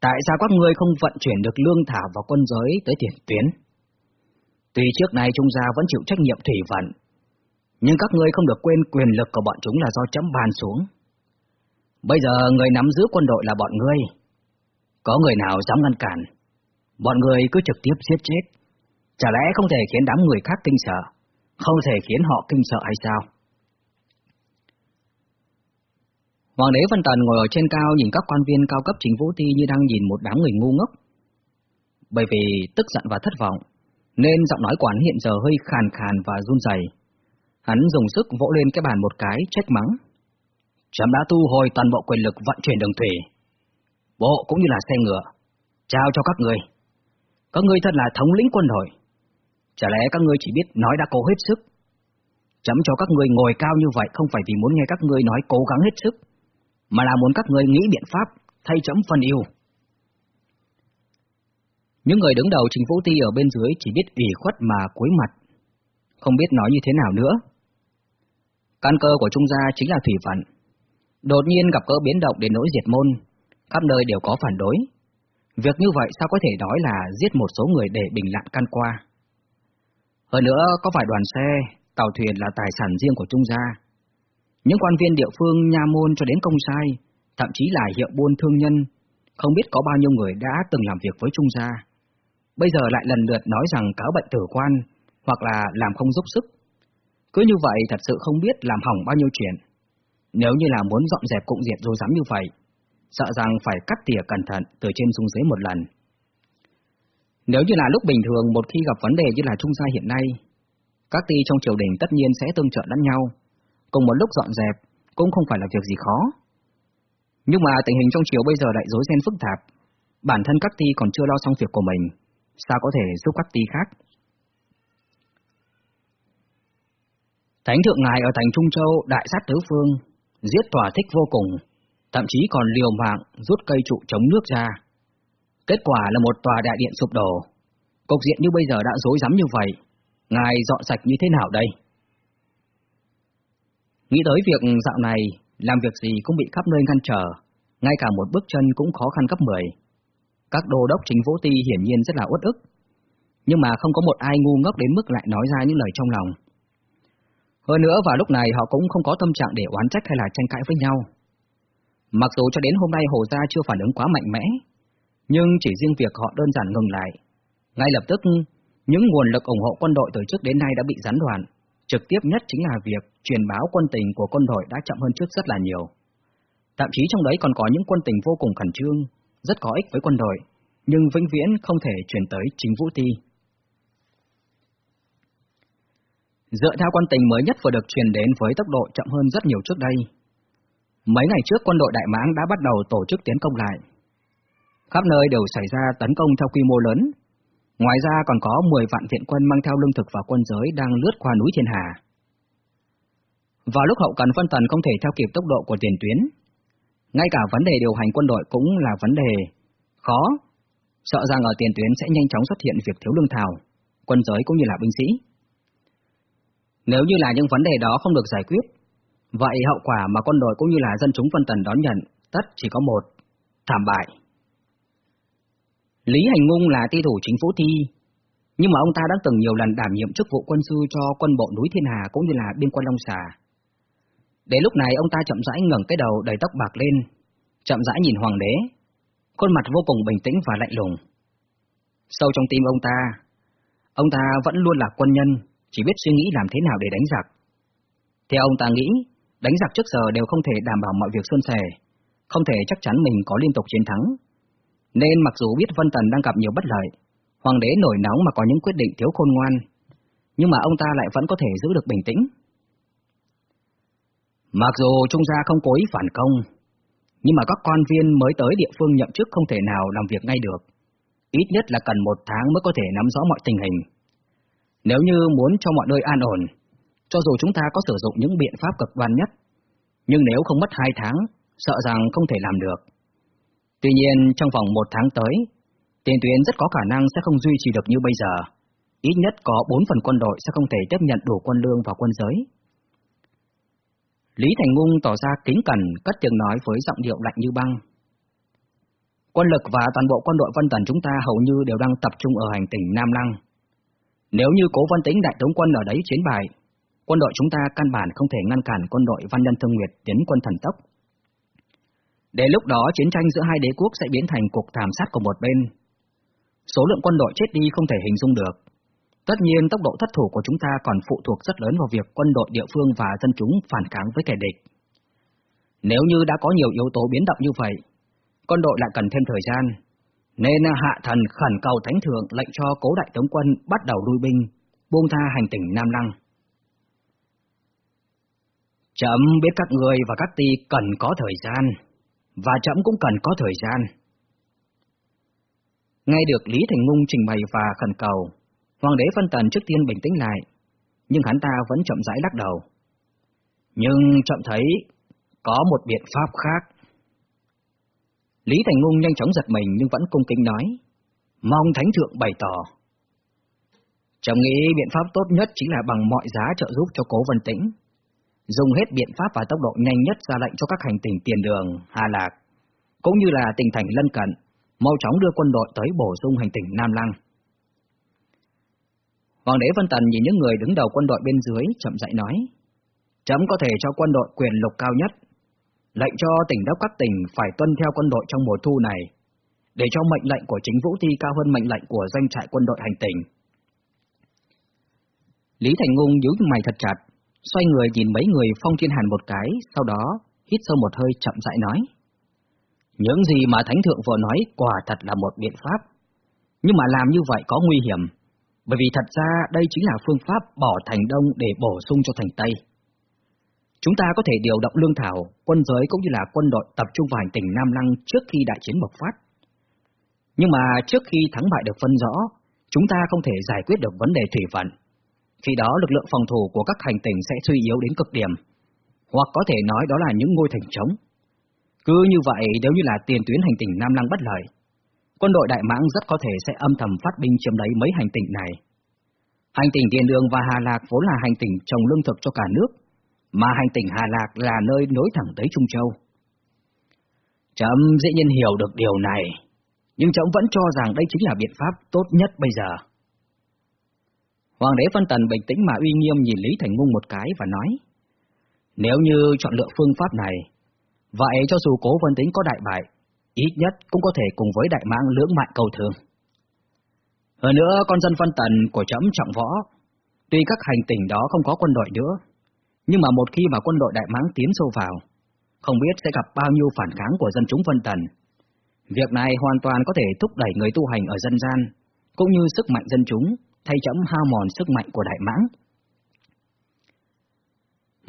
[SPEAKER 1] Tại sao các ngươi không vận chuyển được lương thảo vào quân giới tới tiền tuyến? Tuy trước nay Trung gia vẫn chịu trách nhiệm thủy vận, nhưng các ngươi không được quên quyền lực của bọn chúng là do chấm bàn xuống. Bây giờ người nắm giữ quân đội là bọn ngươi. Có người nào dám ngăn cản? Bọn người cứ trực tiếp giết chết. Chả lẽ không thể khiến đám người khác kinh sợ? Không thể khiến họ kinh sợ hay sao? Hoàng đế Vân Tần ngồi ở trên cao nhìn các quan viên cao cấp chính vũ ti như đang nhìn một đám người ngu ngốc. Bởi vì tức giận và thất vọng, nên giọng nói quán hiện giờ hơi khàn khàn và run rẩy. Hắn dùng sức vỗ lên cái bàn một cái, trách mắng. Chấm đã tu hồi toàn bộ quyền lực vận chuyển đường thủy. Bộ cũng như là xe ngựa. Trao cho các người. Các người thật là thống lĩnh quân đội. Chả lẽ các ngươi chỉ biết nói đã cố hết sức? Chấm cho các ngươi ngồi cao như vậy không phải vì muốn nghe các ngươi nói cố gắng hết sức, mà là muốn các ngươi nghĩ biện pháp thay chấm phân yêu. Những người đứng đầu chính vũ ti ở bên dưới chỉ biết ủy khuất mà cúi mặt, không biết nói như thế nào nữa. Căn cơ của Trung gia chính là thủy phận. Đột nhiên gặp cỡ biến động đến nỗi diệt môn, khắp nơi đều có phản đối. Việc như vậy sao có thể nói là giết một số người để bình lặng căn qua? Hơn nữa, có phải đoàn xe, tàu thuyền là tài sản riêng của Trung gia. Những quan viên địa phương nha môn cho đến công sai, thậm chí là hiệu buôn thương nhân, không biết có bao nhiêu người đã từng làm việc với Trung gia. Bây giờ lại lần lượt nói rằng cáo bệnh tử quan, hoặc là làm không giúp sức. Cứ như vậy thật sự không biết làm hỏng bao nhiêu chuyện. Nếu như là muốn dọn dẹp cụng diệt rồi dám như vậy, sợ rằng phải cắt tỉa cẩn thận từ trên xuống dưới một lần. Nếu như là lúc bình thường một khi gặp vấn đề như là Trung gia hiện nay, các ty trong triều đình tất nhiên sẽ tương trợ lẫn nhau, cùng một lúc dọn dẹp cũng không phải là việc gì khó. Nhưng mà tình hình trong triều bây giờ lại rối ren phức tạp, bản thân các ty còn chưa lo xong việc của mình, sao có thể giúp các ty khác? Thánh thượng ngài ở thành Trung Châu đại sát tứ phương, giết tòa thích vô cùng, thậm chí còn liều mạng rút cây trụ chống nước ra. Kết quả là một tòa đại điện sụp đổ. Cục diện như bây giờ đã rối rắm như vậy, ngài dọn sạch như thế nào đây? Nghĩ tới việc dạo này, làm việc gì cũng bị khắp nơi ngăn trở, ngay cả một bước chân cũng khó khăn gấp 10. Các đô đốc chính vũ ti hiển nhiên rất là uất ức, nhưng mà không có một ai ngu ngốc đến mức lại nói ra những lời trong lòng. Hơn nữa vào lúc này họ cũng không có tâm trạng để oán trách hay là tranh cãi với nhau. Mặc dù cho đến hôm nay Hồ Gia chưa phản ứng quá mạnh mẽ, nhưng chỉ riêng việc họ đơn giản ngừng lại. Ngay lập tức, những nguồn lực ủng hộ quân đội từ trước đến nay đã bị gián đoạn. Trực tiếp nhất chính là việc truyền báo quân tình của quân đội đã chậm hơn trước rất là nhiều. Thậm chí trong đấy còn có những quân tình vô cùng khẩn trương, rất có ích với quân đội, nhưng vĩnh viễn không thể truyền tới chính vũ ti. Dựa theo quan tình mới nhất vừa được truyền đến với tốc độ chậm hơn rất nhiều trước đây. Mấy ngày trước quân đội Đại Mãng đã bắt đầu tổ chức tiến công lại. Khắp nơi đều xảy ra tấn công theo quy mô lớn. Ngoài ra còn có 10 vạn viện quân mang theo lương thực và quân giới đang lướt qua núi Thiên Hà. Vào lúc hậu cần phân tần không thể theo kịp tốc độ của tiền tuyến, ngay cả vấn đề điều hành quân đội cũng là vấn đề khó, sợ rằng ở tiền tuyến sẽ nhanh chóng xuất hiện việc thiếu lương thảo, quân giới cũng như là binh sĩ. Nếu như là những vấn đề đó không được giải quyết, vậy hậu quả mà quân đội cũng như là dân chúng phân tần đón nhận tất chỉ có một, thảm bại. Lý Hành Ngung là ti thủ chính phủ thi, nhưng mà ông ta đã từng nhiều lần đảm nhiệm chức vụ quân sư cho quân bộ núi Thiên Hà cũng như là biên quân Long Xà. Đến lúc này ông ta chậm rãi ngẩng cái đầu đầy tóc bạc lên, chậm rãi nhìn hoàng đế, khuôn mặt vô cùng bình tĩnh và lạnh lùng. Sâu trong tim ông ta, ông ta vẫn luôn là quân nhân, chỉ biết suy nghĩ làm thế nào để đánh giặc. Theo ông ta nghĩ, đánh giặc trước giờ đều không thể đảm bảo mọi việc suôn sẻ, không thể chắc chắn mình có liên tục chiến thắng. Nên mặc dù biết Vân Tần đang gặp nhiều bất lợi, hoàng đế nổi nóng mà có những quyết định thiếu khôn ngoan, nhưng mà ông ta lại vẫn có thể giữ được bình tĩnh. Mặc dù Trung gia không cố ý phản công, nhưng mà các quan viên mới tới địa phương nhậm chức không thể nào làm việc ngay được. Ít nhất là cần một tháng mới có thể nắm rõ mọi tình hình. Nếu như muốn cho mọi nơi an ổn, cho dù chúng ta có sử dụng những biện pháp cực đoan nhất, nhưng nếu không mất hai tháng, sợ rằng không thể làm được. Tuy nhiên, trong vòng một tháng tới, tiền tuyến rất có khả năng sẽ không duy trì được như bây giờ. Ít nhất có bốn phần quân đội sẽ không thể tiếp nhận đủ quân lương và quân giới. Lý Thành Ngung tỏ ra kính cẩn, cất tiếng nói với giọng điệu lạnh như băng. Quân lực và toàn bộ quân đội Vân Tần chúng ta hầu như đều đang tập trung ở hành tỉnh Nam Lăng. Nếu như cố văn Tĩnh đại tướng quân ở đấy chiến bài, quân đội chúng ta căn bản không thể ngăn cản quân đội Văn Nhân Thương Nguyệt tiến quân thần tốc. Đến lúc đó chiến tranh giữa hai đế quốc sẽ biến thành cuộc thảm sát của một bên. Số lượng quân đội chết đi không thể hình dung được. Tất nhiên tốc độ thất thủ của chúng ta còn phụ thuộc rất lớn vào việc quân đội địa phương và dân chúng phản kháng với kẻ địch. Nếu như đã có nhiều yếu tố biến động như vậy, quân đội lại cần thêm thời gian, nên hạ thần khẩn cầu thánh thượng lệnh cho cố đại tướng quân bắt đầu lui binh, buông tha hành tỉnh Nam Lăng. Chấm biết các người và các ty cần có thời gian, và chấm cũng cần có thời gian. Ngay được Lý Thành Ngung trình bày và khẩn cầu, Hoàng đế phân tần trước tiên bình tĩnh lại, nhưng hắn ta vẫn chậm rãi lắc đầu. Nhưng chậm thấy có một biện pháp khác. Lý Thành Ngung nhanh chóng giật mình nhưng vẫn cung kính nói, mong thánh thượng bày tỏ. Chồng nghĩ biện pháp tốt nhất chính là bằng mọi giá trợ giúp cho cố vân tĩnh, dùng hết biện pháp và tốc độ nhanh nhất ra lệnh cho các hành tinh tiền đường, Hà Lạc, cũng như là tỉnh thành lân cận, mau chóng đưa quân đội tới bổ sung hành tinh Nam Lăng. Hoàng đế Vân Tần nhìn những người đứng đầu quân đội bên dưới, chậm rãi nói. Chấm có thể cho quân đội quyền lục cao nhất, lệnh cho tỉnh đốc các tỉnh phải tuân theo quân đội trong mùa thu này, để cho mệnh lệnh của chính vũ thi cao hơn mệnh lệnh của doanh trại quân đội hành tỉnh. Lý Thành Ngung nhíu mày thật chặt, xoay người nhìn mấy người phong thiên hàn một cái, sau đó hít sâu một hơi chậm rãi nói. Những gì mà Thánh Thượng vừa nói quả thật là một biện pháp, nhưng mà làm như vậy có nguy hiểm, bởi vì thật ra đây chính là phương pháp bỏ thành đông để bổ sung cho thành Tây. Chúng ta có thể điều động lương thảo, quân giới cũng như là quân đội tập trung vào hành tỉnh Nam Lăng trước khi đại chiến bộc phát. Nhưng mà trước khi thắng bại được phân rõ, chúng ta không thể giải quyết được vấn đề thủy vận. Khi đó lực lượng phòng thủ của các hành tỉnh sẽ suy yếu đến cực điểm, hoặc có thể nói đó là những ngôi thành trống. Cứ như vậy nếu như là tiền tuyến hành tỉnh Nam Lăng bất lợi, quân đội Đại Mãng rất có thể sẽ âm thầm phát binh chiếm lấy mấy hành tinh này. Hành tinh Tiền Đường và Hà Lạc vốn là hành tinh trồng lương thực cho cả nước, mà hành tinh Hà Lạc là nơi nối thẳng tới Trung Châu. Trẫm dễ nhiên hiểu được điều này, nhưng trẫm vẫn cho rằng đây chính là biện pháp tốt nhất bây giờ. Hoàng đế phân tần bình tĩnh mà uy nghiêm nhìn Lý Thành Ngung một cái và nói, nếu như chọn lựa phương pháp này, vậy cho dù cố vân tính có đại bại, ít nhất cũng có thể cùng với đại mãng lưỡng mạnh cầu thường. Hơn nữa, con dân phân tần của trẫm trọng võ, tuy các hành tinh đó không có quân đội nữa, nhưng mà một khi mà quân đội đại mãng tiến sâu vào, không biết sẽ gặp bao nhiêu phản kháng của dân chúng vân tần. Việc này hoàn toàn có thể thúc đẩy người tu hành ở dân gian, cũng như sức mạnh dân chúng, thay chấm hao mòn sức mạnh của đại mãng.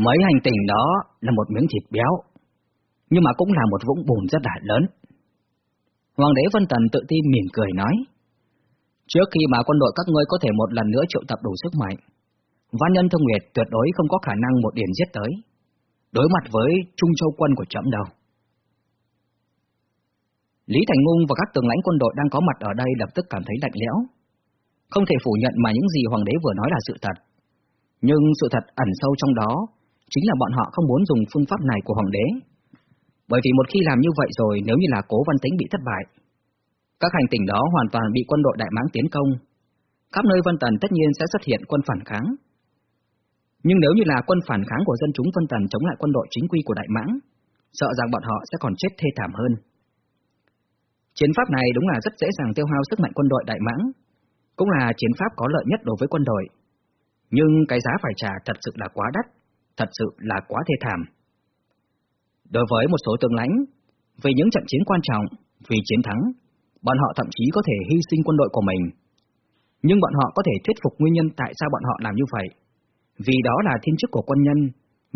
[SPEAKER 1] Mấy hành tinh đó là một miếng thịt béo, nhưng mà cũng là một vũng bùn rất là lớn. Hoàng đế Vân Tần tự tin mỉm cười nói. Trước khi mà quân đội các ngươi có thể một lần nữa triệu tập đủ sức mạnh, Văn Nhân Thông Nguyệt tuyệt đối không có khả năng một điểm giết tới, đối mặt với Trung Châu quân của chậm đâu. Lý Thành Ngung và các tướng lãnh quân đội đang có mặt ở đây lập tức cảm thấy lạnh lẽo. Không thể phủ nhận mà những gì Hoàng đế vừa nói là sự thật. Nhưng sự thật ẩn sâu trong đó chính là bọn họ không muốn dùng phương pháp này của Hoàng đế bởi vì một khi làm như vậy rồi nếu như là cố văn tính bị thất bại, Các hành tinh đó hoàn toàn bị quân đội Đại Mãng tiến công. Khắp nơi Vân Tần tất nhiên sẽ xuất hiện quân phản kháng. Nhưng nếu như là quân phản kháng của dân chúng phân Tần chống lại quân đội chính quy của Đại Mãng, sợ rằng bọn họ sẽ còn chết thê thảm hơn. Chiến pháp này đúng là rất dễ dàng tiêu hao sức mạnh quân đội Đại Mãng, cũng là chiến pháp có lợi nhất đối với quân đội. Nhưng cái giá phải trả thật sự là quá đắt, thật sự là quá thê thảm. Đối với một số tướng lãnh, vì những trận chiến quan trọng, vì chiến thắng, bọn họ thậm chí có thể hy sinh quân đội của mình. Nhưng bọn họ có thể thuyết phục nguyên nhân tại sao bọn họ làm như vậy. Vì đó là thiên chức của quân nhân,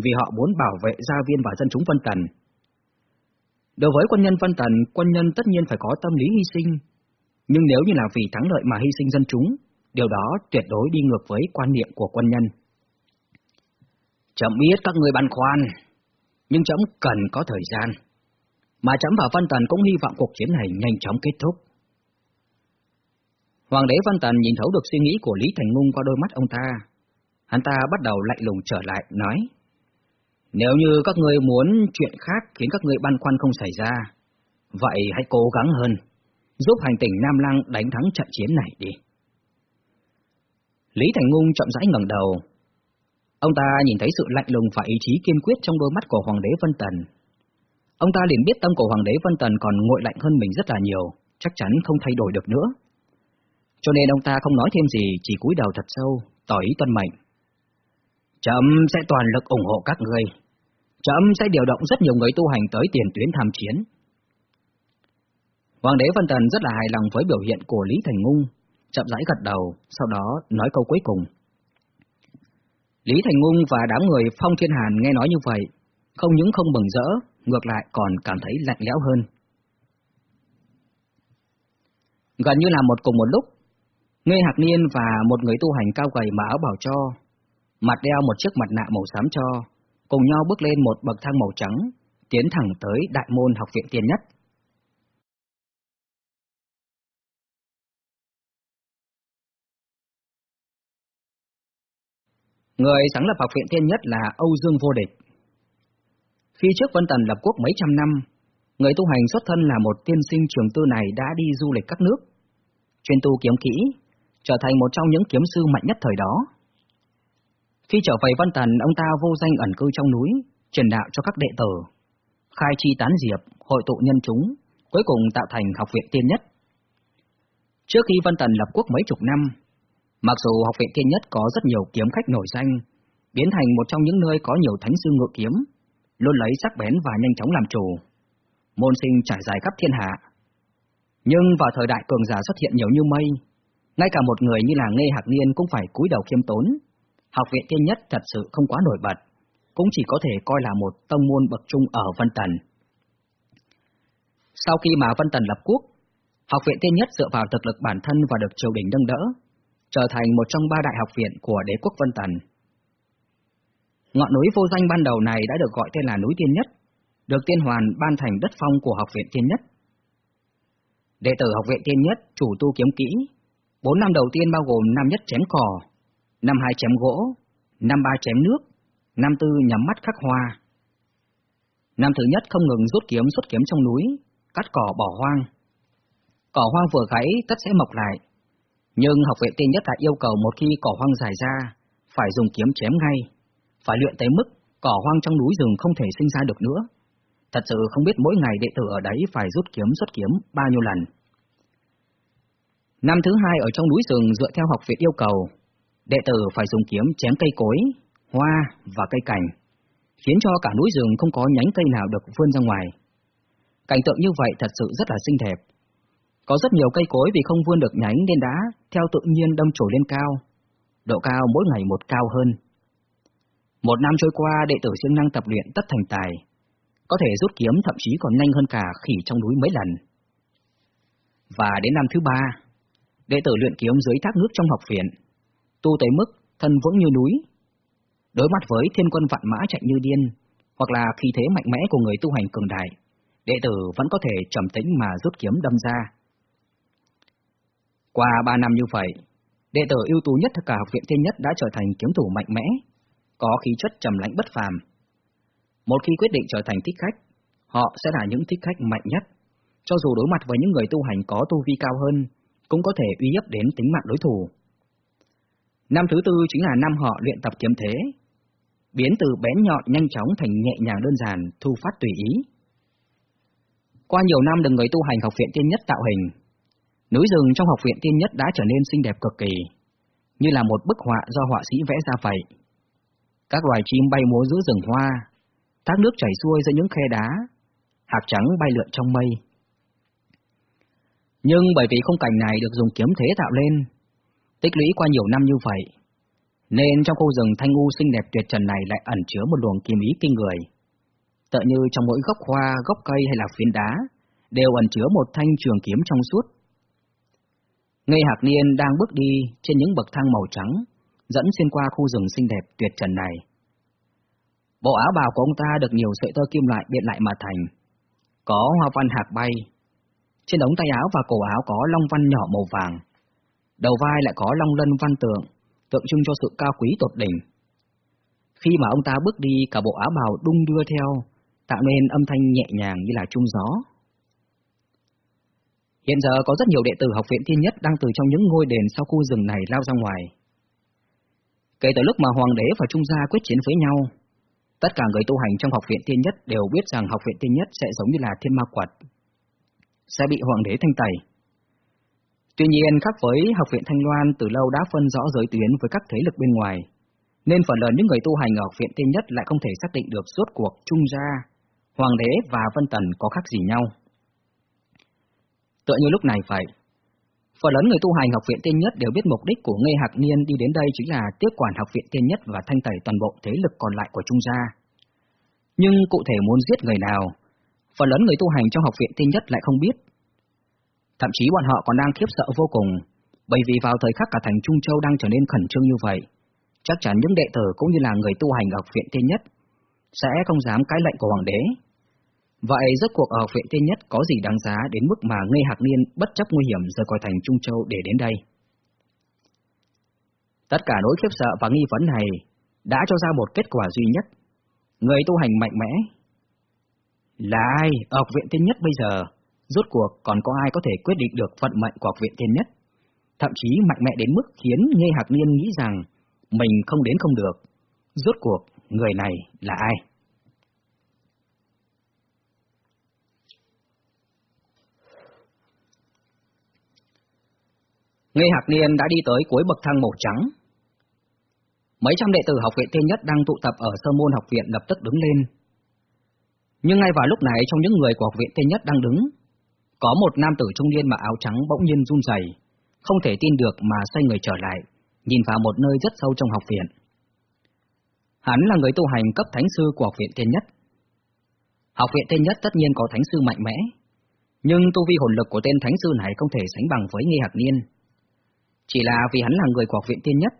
[SPEAKER 1] vì họ muốn bảo vệ gia viên và dân chúng Vân Tần. Đối với quân nhân Vân Tần, quân nhân tất nhiên phải có tâm lý hy sinh. Nhưng nếu như là vì thắng lợi mà hy sinh dân chúng, điều đó tuyệt đối đi ngược với quan niệm của quân nhân. Chậm biết các người băn khoăn, nhưng chấm cần có thời gian. Mà chấm và Vân Tần cũng hy vọng cuộc chiến này nhanh chóng kết thúc. Hoàng đế văn Tần nhìn thấu được suy nghĩ của Lý Thành Ngung qua đôi mắt ông ta. Hắn ta bắt đầu lạnh lùng trở lại, nói Nếu như các người muốn chuyện khác khiến các người băn khoăn không xảy ra, vậy hãy cố gắng hơn, giúp hành tỉnh Nam Lăng đánh thắng trận chiến này đi. Lý Thành Ngung chậm rãi ngẩng đầu, Ông ta nhìn thấy sự lạnh lùng và ý chí kiên quyết trong đôi mắt của Hoàng đế Vân Tần. Ông ta liền biết tâm của Hoàng đế Vân Tần còn nguội lạnh hơn mình rất là nhiều, chắc chắn không thay đổi được nữa. Cho nên ông ta không nói thêm gì, chỉ cúi đầu thật sâu, tỏ ý tuân mệnh. Chấm sẽ toàn lực ủng hộ các người. Chấm sẽ điều động rất nhiều người tu hành tới tiền tuyến tham chiến. Hoàng đế Vân Tần rất là hài lòng với biểu hiện của Lý Thành Ngung, chậm rãi gật đầu, sau đó nói câu cuối cùng. Lý Thành Ngung và đám người Phong Thiên Hàn nghe nói như vậy, không những không mừng rỡ, ngược lại còn cảm thấy lạnh lẽo hơn. Gần như là một cùng một lúc, Nghe Hạc Niên và một người tu hành cao gầy mà áo bảo cho, mặt đeo một chiếc mặt nạ màu xám cho, cùng nhau bước lên một bậc thang màu trắng, tiến thẳng tới đại môn học viện tiên nhất. Người sáng lập học viện tiên nhất là Âu Dương Vô Địch. Khi trước Vân Tần lập quốc mấy trăm năm, người tu hành xuất thân là một tiên sinh trường tư này đã đi du lịch các nước, chuyên tu kiếm kỹ, trở thành một trong những kiếm sư mạnh nhất thời đó. Khi trở về văn thần ông ta vô danh ẩn cư trong núi, truyền đạo cho các đệ tử, khai chi tán diệp, hội tụ nhân chúng, cuối cùng tạo thành học viện tiên nhất. Trước khi văn Tần lập quốc mấy chục năm, Mặc dù học viện tiên nhất có rất nhiều kiếm khách nổi danh, biến thành một trong những nơi có nhiều thánh sư ngự kiếm, luôn lấy sắc bén và nhanh chóng làm chủ. Môn sinh trải dài khắp thiên hạ. Nhưng vào thời đại cường giả xuất hiện nhiều như mây, ngay cả một người như là Nghê Hạc Niên cũng phải cúi đầu khiêm tốn. Học viện thiên nhất thật sự không quá nổi bật, cũng chỉ có thể coi là một tông môn bậc trung ở Vân Tần. Sau khi mà Vân Tần lập quốc, học viện tiên nhất dựa vào thực lực bản thân và được triều đình nâng đỡ, trở thành một trong ba đại học viện của đế quốc Vân Tần. Ngọn núi vô danh ban đầu này đã được gọi tên là núi Tiên Nhất, được tiên hoàn ban thành đất phong của học viện Tiên Nhất. Đệ tử học viện Tiên Nhất chủ tu kiếm kỹ, bốn năm đầu tiên bao gồm năm nhất chém cỏ, năm hai chém gỗ, năm ba chém nước, năm tư nhắm mắt khắc hoa. Năm thứ nhất không ngừng rút kiếm xuất kiếm trong núi, cắt cỏ bỏ hoang. Cỏ hoang vừa gãy tất sẽ mọc lại, nhưng học viện tiên nhất lại yêu cầu một khi cỏ hoang dài ra, phải dùng kiếm chém ngay, phải luyện tới mức cỏ hoang trong núi rừng không thể sinh ra được nữa. Thật sự không biết mỗi ngày đệ tử ở đấy phải rút kiếm xuất kiếm bao nhiêu lần. Năm thứ hai ở trong núi rừng dựa theo học viện yêu cầu, đệ tử phải dùng kiếm chém cây cối, hoa và cây cảnh, khiến cho cả núi rừng không có nhánh cây nào được vươn ra ngoài. Cảnh tượng như vậy thật sự rất là xinh đẹp, có rất nhiều cây cối vì không vươn được nhánh nên đã theo tự nhiên đâm trồi lên cao. Độ cao mỗi ngày một cao hơn. Một năm trôi qua, đệ tử siêng năng tập luyện tất thành tài. Có thể rút kiếm thậm chí còn nhanh hơn cả khỉ trong núi mấy lần. Và đến năm thứ ba, đệ tử luyện kiếm dưới thác nước trong học viện, tu tới mức thân vững như núi. Đối mặt với thiên quân vạn mã chạy như điên, hoặc là khí thế mạnh mẽ của người tu hành cường đại, đệ tử vẫn có thể trầm tĩnh mà rút kiếm đâm ra, qua ba năm như vậy, đệ tử ưu tú nhất cả học viện thiên nhất đã trở thành kiếm thủ mạnh mẽ, có khí chất trầm lãnh bất phàm. Một khi quyết định trở thành thích khách, họ sẽ là những thích khách mạnh nhất, cho dù đối mặt với những người tu hành có tu vi cao hơn, cũng có thể uy hiếp đến tính mạng đối thủ. Năm thứ tư chính là năm họ luyện tập kiếm thế, biến từ bén nhọn nhanh chóng thành nhẹ nhàng đơn giản, thu phát tùy ý. Qua nhiều năm được người tu hành học viện tiên nhất tạo hình, núi rừng trong học viện tiên nhất đã trở nên xinh đẹp cực kỳ, như là một bức họa do họa sĩ vẽ ra vậy. Các loài chim bay múa giữa rừng hoa, thác nước chảy xuôi giữa những khe đá, hạt trắng bay lượn trong mây. Nhưng bởi vì khung cảnh này được dùng kiếm thế tạo lên, tích lũy qua nhiều năm như vậy, nên trong khu rừng thanh u xinh đẹp tuyệt trần này lại ẩn chứa một luồng kiếm ý kinh người. Tựa như trong mỗi gốc hoa, gốc cây hay là phiến đá, đều ẩn chứa một thanh trường kiếm trong suốt. Ngây Hạc Niên đang bước đi trên những bậc thang màu trắng, dẫn xuyên qua khu rừng xinh đẹp tuyệt trần này. Bộ áo bào của ông ta được nhiều sợi tơ kim loại biện lại mà thành, có hoa văn hạc bay. Trên ống tay áo và cổ áo có long văn nhỏ màu vàng, đầu vai lại có long lân văn tượng, tượng trưng cho sự cao quý tột đỉnh. Khi mà ông ta bước đi, cả bộ áo bào đung đưa theo, tạo nên âm thanh nhẹ nhàng như là trung gió. Hiện giờ có rất nhiều đệ tử học viện thiên nhất đang từ trong những ngôi đền sau khu rừng này lao ra ngoài. Kể từ lúc mà Hoàng đế và Trung gia quyết chiến với nhau, tất cả người tu hành trong học viện Thiên nhất đều biết rằng học viện Thiên nhất sẽ giống như là thiên ma quật, sẽ bị Hoàng đế thanh tẩy. Tuy nhiên, khác với học viện Thanh Loan từ lâu đã phân rõ giới tuyến với các thế lực bên ngoài, nên phần lớn những người tu hành ở học viện tiên nhất lại không thể xác định được suốt cuộc Trung gia, Hoàng đế và Vân Tần có khác gì nhau. Tựa như lúc này vậy, phần lớn người tu hành học viện tiên nhất đều biết mục đích của Ngây Hạc Niên đi đến đây chính là tiếp quản học viện tiên nhất và thanh tẩy toàn bộ thế lực còn lại của Trung gia. Nhưng cụ thể muốn giết người nào, phần lớn người tu hành trong học viện tiên nhất lại không biết. Thậm chí bọn họ còn đang khiếp sợ vô cùng, bởi vì vào thời khắc cả thành Trung Châu đang trở nên khẩn trương như vậy, chắc chắn những đệ tử cũng như là người tu hành ở học viện tiên nhất sẽ không dám cái lệnh của hoàng đế, Vậy rốt cuộc ở viện tiên nhất có gì đáng giá đến mức mà Ngây Hạc Niên bất chấp nguy hiểm rời khỏi thành Trung Châu để đến đây? Tất cả nỗi khiếp sợ và nghi vấn này đã cho ra một kết quả duy nhất. Người tu hành mạnh mẽ. Là ai ở học viện tiên nhất bây giờ? Rốt cuộc còn có ai có thể quyết định được vận mệnh của học viện tiên nhất? Thậm chí mạnh mẽ đến mức khiến Ngây Hạc Niên nghĩ rằng mình không đến không được. Rốt cuộc người này là ai? Ngây Hạc Niên đã đi tới cuối bậc thang màu trắng. Mấy trăm đệ tử học viện tiên nhất đang tụ tập ở sơ môn học viện lập tức đứng lên. Nhưng ngay vào lúc này trong những người của học viện tiên nhất đang đứng, có một nam tử trung niên mặc áo trắng bỗng nhiên run rẩy, không thể tin được mà xoay người trở lại, nhìn vào một nơi rất sâu trong học viện. Hắn là người tu hành cấp thánh sư của học viện tiên nhất. Học viện tiên nhất tất nhiên có thánh sư mạnh mẽ, nhưng tu vi hồn lực của tên thánh sư này không thể sánh bằng với Nghi Hạc Niên, chỉ là vì hắn là người của học viện tiên nhất,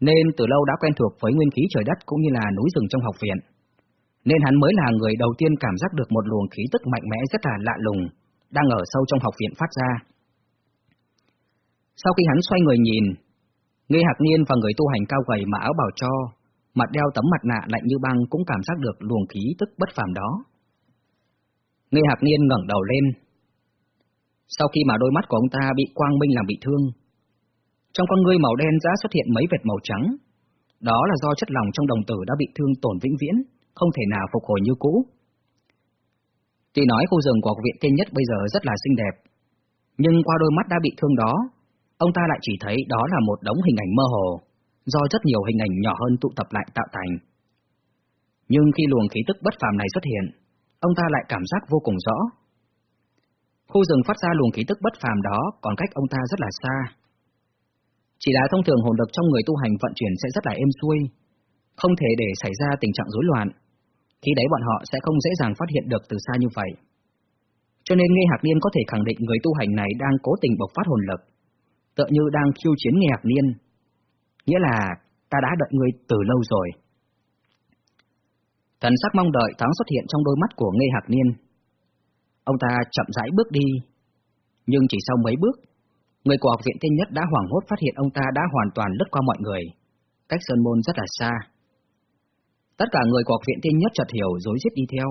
[SPEAKER 1] nên từ lâu đã quen thuộc với nguyên khí trời đất cũng như là núi rừng trong học viện. Nên hắn mới là người đầu tiên cảm giác được một luồng khí tức mạnh mẽ rất là lạ lùng, đang ở sâu trong học viện phát ra. Sau khi hắn xoay người nhìn, Ngây Hạc Niên và người tu hành cao gầy mà áo bào cho, mặt đeo tấm mặt nạ lạnh như băng cũng cảm giác được luồng khí tức bất phàm đó. Ngây Hạc Niên ngẩng đầu lên. Sau khi mà đôi mắt của ông ta bị quang minh làm bị thương, trong con ngươi màu đen đã xuất hiện mấy vệt màu trắng. Đó là do chất lỏng trong đồng tử đã bị thương tổn vĩnh viễn, không thể nào phục hồi như cũ. Tuy nói khu rừng của học viện tiên nhất bây giờ rất là xinh đẹp, nhưng qua đôi mắt đã bị thương đó, ông ta lại chỉ thấy đó là một đống hình ảnh mơ hồ, do rất nhiều hình ảnh nhỏ hơn tụ tập lại tạo thành. Nhưng khi luồng khí tức bất phàm này xuất hiện, ông ta lại cảm giác vô cùng rõ. Khu rừng phát ra luồng khí tức bất phàm đó còn cách ông ta rất là xa. Chỉ là thông thường hồn lực trong người tu hành vận chuyển sẽ rất là êm xuôi, không thể để xảy ra tình trạng rối loạn. Khi đấy bọn họ sẽ không dễ dàng phát hiện được từ xa như vậy. Cho nên Nghe Hạc Niên có thể khẳng định người tu hành này đang cố tình bộc phát hồn lực, tựa như đang khiêu chiến Nghe Hạc Niên. Nghĩa là ta đã đợi người từ lâu rồi. Thần sắc mong đợi thoáng xuất hiện trong đôi mắt của Nghe Hạc Niên. Ông ta chậm rãi bước đi, nhưng chỉ sau mấy bước, Người của học viện tiên nhất đã hoảng hốt phát hiện ông ta đã hoàn toàn lướt qua mọi người, cách sơn môn rất là xa. Tất cả người của học viện tiên nhất chợt hiểu dối giết đi theo.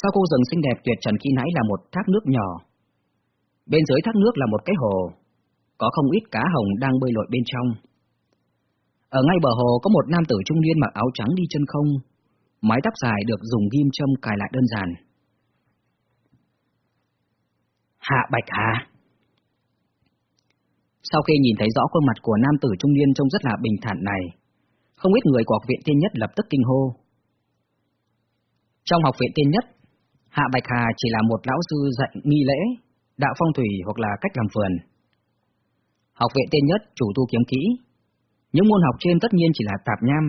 [SPEAKER 1] Sau khu rừng xinh đẹp tuyệt trần khi nãy là một thác nước nhỏ. Bên dưới thác nước là một cái hồ, có không ít cá hồng đang bơi lội bên trong. Ở ngay bờ hồ có một nam tử trung niên mặc áo trắng đi chân không, mái tóc dài được dùng ghim châm cài lại đơn giản. Hạ Bạch Hà Sau khi nhìn thấy rõ khuôn mặt của nam tử trung niên trông rất là bình thản này, không ít người của học viện tiên nhất lập tức kinh hô. Trong học viện tiên nhất, Hạ Bạch Hà chỉ là một lão sư dạy nghi lễ, đạo phong thủy hoặc là cách làm vườn. Học viện tiên nhất chủ tu kiếm kỹ. Những môn học trên tất nhiên chỉ là tạp nham,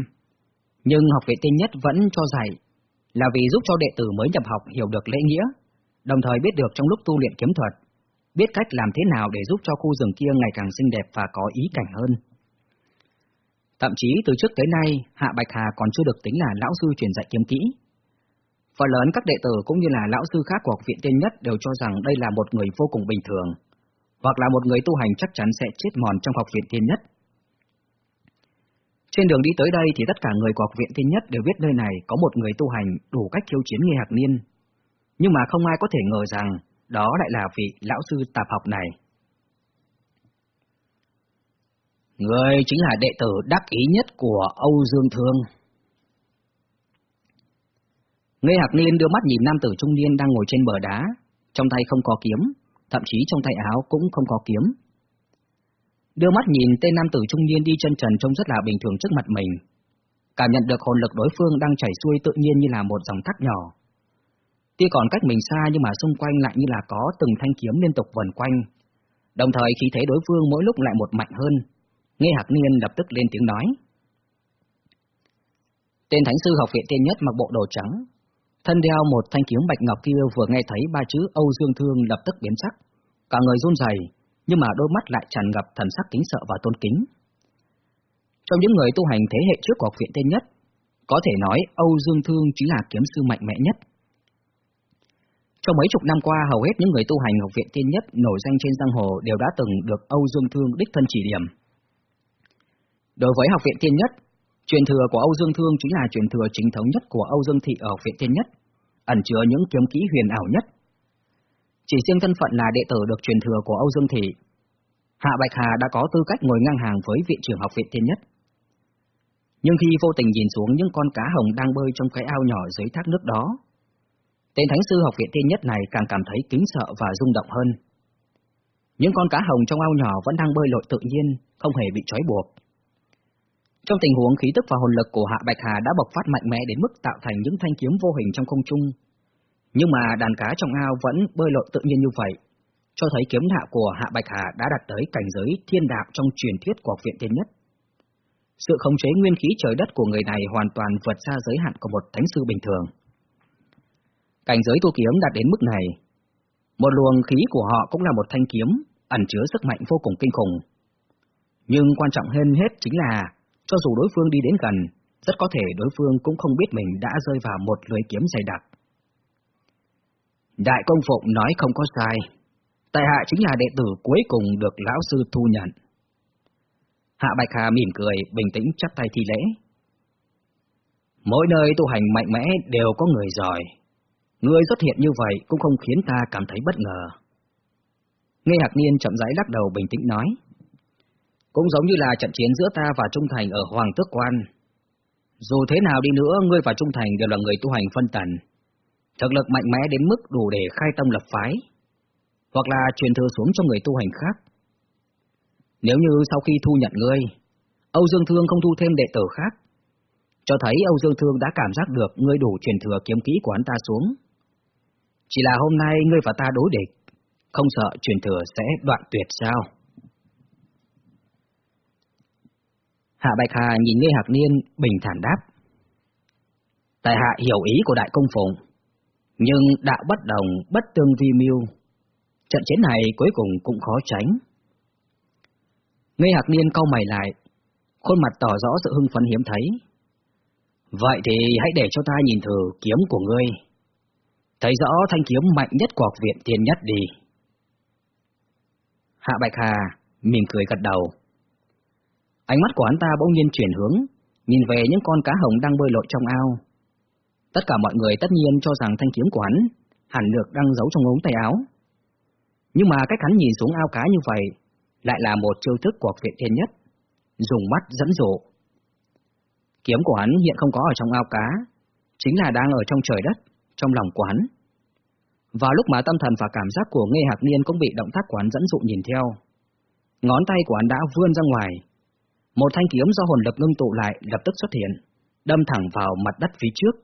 [SPEAKER 1] nhưng học viện tiên nhất vẫn cho dạy là vì giúp cho đệ tử mới nhập học hiểu được lễ nghĩa, đồng thời biết được trong lúc tu luyện kiếm thuật, biết cách làm thế nào để giúp cho khu rừng kia ngày càng xinh đẹp và có ý cảnh hơn. Thậm chí từ trước tới nay, Hạ Bạch Hà còn chưa được tính là lão sư truyền dạy kiếm kỹ. Phần lớn các đệ tử cũng như là lão sư khác của học viện tiên nhất đều cho rằng đây là một người vô cùng bình thường, hoặc là một người tu hành chắc chắn sẽ chết mòn trong học viện tiên nhất. Trên đường đi tới đây thì tất cả người của học viện tiên nhất đều biết nơi này có một người tu hành đủ cách khiêu chiến Nghê Hạc Niên. Nhưng mà không ai có thể ngờ rằng đó lại là vị lão sư tạp học này. Người chính là đệ tử đắc ý nhất của Âu Dương Thương. Nghê Hạc Niên đưa mắt nhìn nam tử trung niên đang ngồi trên bờ đá, trong tay không có kiếm, thậm chí trong tay áo cũng không có kiếm. Đưa mắt nhìn tên nam tử trung niên đi chân trần trông rất là bình thường trước mặt mình. Cảm nhận được hồn lực đối phương đang chảy xuôi tự nhiên như là một dòng thác nhỏ. Tuy còn cách mình xa nhưng mà xung quanh lại như là có từng thanh kiếm liên tục vần quanh. Đồng thời khí thế đối phương mỗi lúc lại một mạnh hơn, Nghe Hạc Niên lập tức lên tiếng nói. Tên thánh sư học viện tiên nhất mặc bộ đồ trắng, thân đeo một thanh kiếm bạch ngọc kia vừa nghe thấy ba chữ Âu Dương Thương lập tức biến sắc, cả người run rẩy, nhưng mà đôi mắt lại tràn ngập thần sắc kính sợ và tôn kính. Trong những người tu hành thế hệ trước của học viện tiên nhất, có thể nói Âu Dương Thương chính là kiếm sư mạnh mẽ nhất. Trong mấy chục năm qua, hầu hết những người tu hành học viện tiên nhất nổi danh trên giang hồ đều đã từng được Âu Dương Thương đích thân chỉ điểm. Đối với học viện tiên nhất, truyền thừa của Âu Dương Thương chính là truyền thừa chính thống nhất của Âu Dương Thị ở học viện tiên nhất, ẩn chứa những kiếm kỹ huyền ảo nhất. Chỉ riêng thân phận là đệ tử được truyền thừa của Âu Dương Thị, Hạ Bạch Hà đã có tư cách ngồi ngang hàng với viện trưởng học viện tiên nhất. Nhưng khi vô tình nhìn xuống những con cá hồng đang bơi trong cái ao nhỏ dưới thác nước đó, tên thánh sư học viện tiên nhất này càng cảm thấy kính sợ và rung động hơn. Những con cá hồng trong ao nhỏ vẫn đang bơi lội tự nhiên, không hề bị trói buộc. Trong tình huống khí tức và hồn lực của Hạ Bạch Hà đã bộc phát mạnh mẽ đến mức tạo thành những thanh kiếm vô hình trong không trung. Nhưng mà đàn cá trong ao vẫn bơi lội tự nhiên như vậy, cho thấy kiếm đạo của Hạ Bạch Hà đã đạt tới cảnh giới thiên đạo trong truyền thuyết của học viện tiên nhất. Sự khống chế nguyên khí trời đất của người này hoàn toàn vượt xa giới hạn của một thánh sư bình thường. Cảnh giới tu kiếm đạt đến mức này, một luồng khí của họ cũng là một thanh kiếm, ẩn chứa sức mạnh vô cùng kinh khủng. Nhưng quan trọng hơn hết chính là cho dù đối phương đi đến gần, rất có thể đối phương cũng không biết mình đã rơi vào một lưới kiếm dày đặc. Đại công phụng nói không có sai, tại hạ chính là đệ tử cuối cùng được lão sư thu nhận. Hạ Bạch Hà mỉm cười, bình tĩnh chắp tay thi lễ. Mỗi nơi tu hành mạnh mẽ đều có người giỏi. Ngươi xuất hiện như vậy cũng không khiến ta cảm thấy bất ngờ. Nghe Hạc Niên chậm rãi lắc đầu bình tĩnh nói. Cũng giống như là trận chiến giữa ta và Trung Thành ở Hoàng Tước Quan. Dù thế nào đi nữa, ngươi và Trung Thành đều là người tu hành phân tần. Thực lực mạnh mẽ đến mức đủ để khai tâm lập phái, hoặc là truyền thừa xuống cho người tu hành khác. Nếu như sau khi thu nhận ngươi, Âu Dương Thương không thu thêm đệ tử khác, cho thấy Âu Dương Thương đã cảm giác được ngươi đủ truyền thừa kiếm kỹ của hắn ta xuống. Chỉ là hôm nay ngươi và ta đối địch, không sợ truyền thừa sẽ đoạn tuyệt sao? Hạ Bạch Hà nhìn Lê Hạc Niên bình thản đáp. Tại hạ hiểu ý của đại công phụng, nhưng đạo bất đồng, bất tương vi mưu. Trận chiến này cuối cùng cũng khó tránh. Lê Hạc Niên cau mày lại, khuôn mặt tỏ rõ sự hưng phấn hiếm thấy. Vậy thì hãy để cho ta nhìn thử kiếm của ngươi. Thấy rõ thanh kiếm mạnh nhất của học viện tiền nhất đi. Hạ Bạch Hà mỉm cười gật đầu. Ánh mắt của hắn ta bỗng nhiên chuyển hướng, nhìn về những con cá hồng đang bơi lội trong ao. Tất cả mọi người tất nhiên cho rằng thanh kiếm của hắn hẳn được đang giấu trong ống tay áo. Nhưng mà cách hắn nhìn xuống ao cá như vậy lại là một chiêu thức của viện thiên nhất, dùng mắt dẫn dụ. Kiếm của hắn hiện không có ở trong ao cá, chính là đang ở trong trời đất, trong lòng của hắn. Vào lúc mà tâm thần và cảm giác của Nghe Hạc Niên cũng bị động tác của hắn dẫn dụ nhìn theo, ngón tay của hắn đã vươn ra ngoài. Một thanh kiếm do hồn lực ngưng tụ lại lập tức xuất hiện, đâm thẳng vào mặt đất phía trước,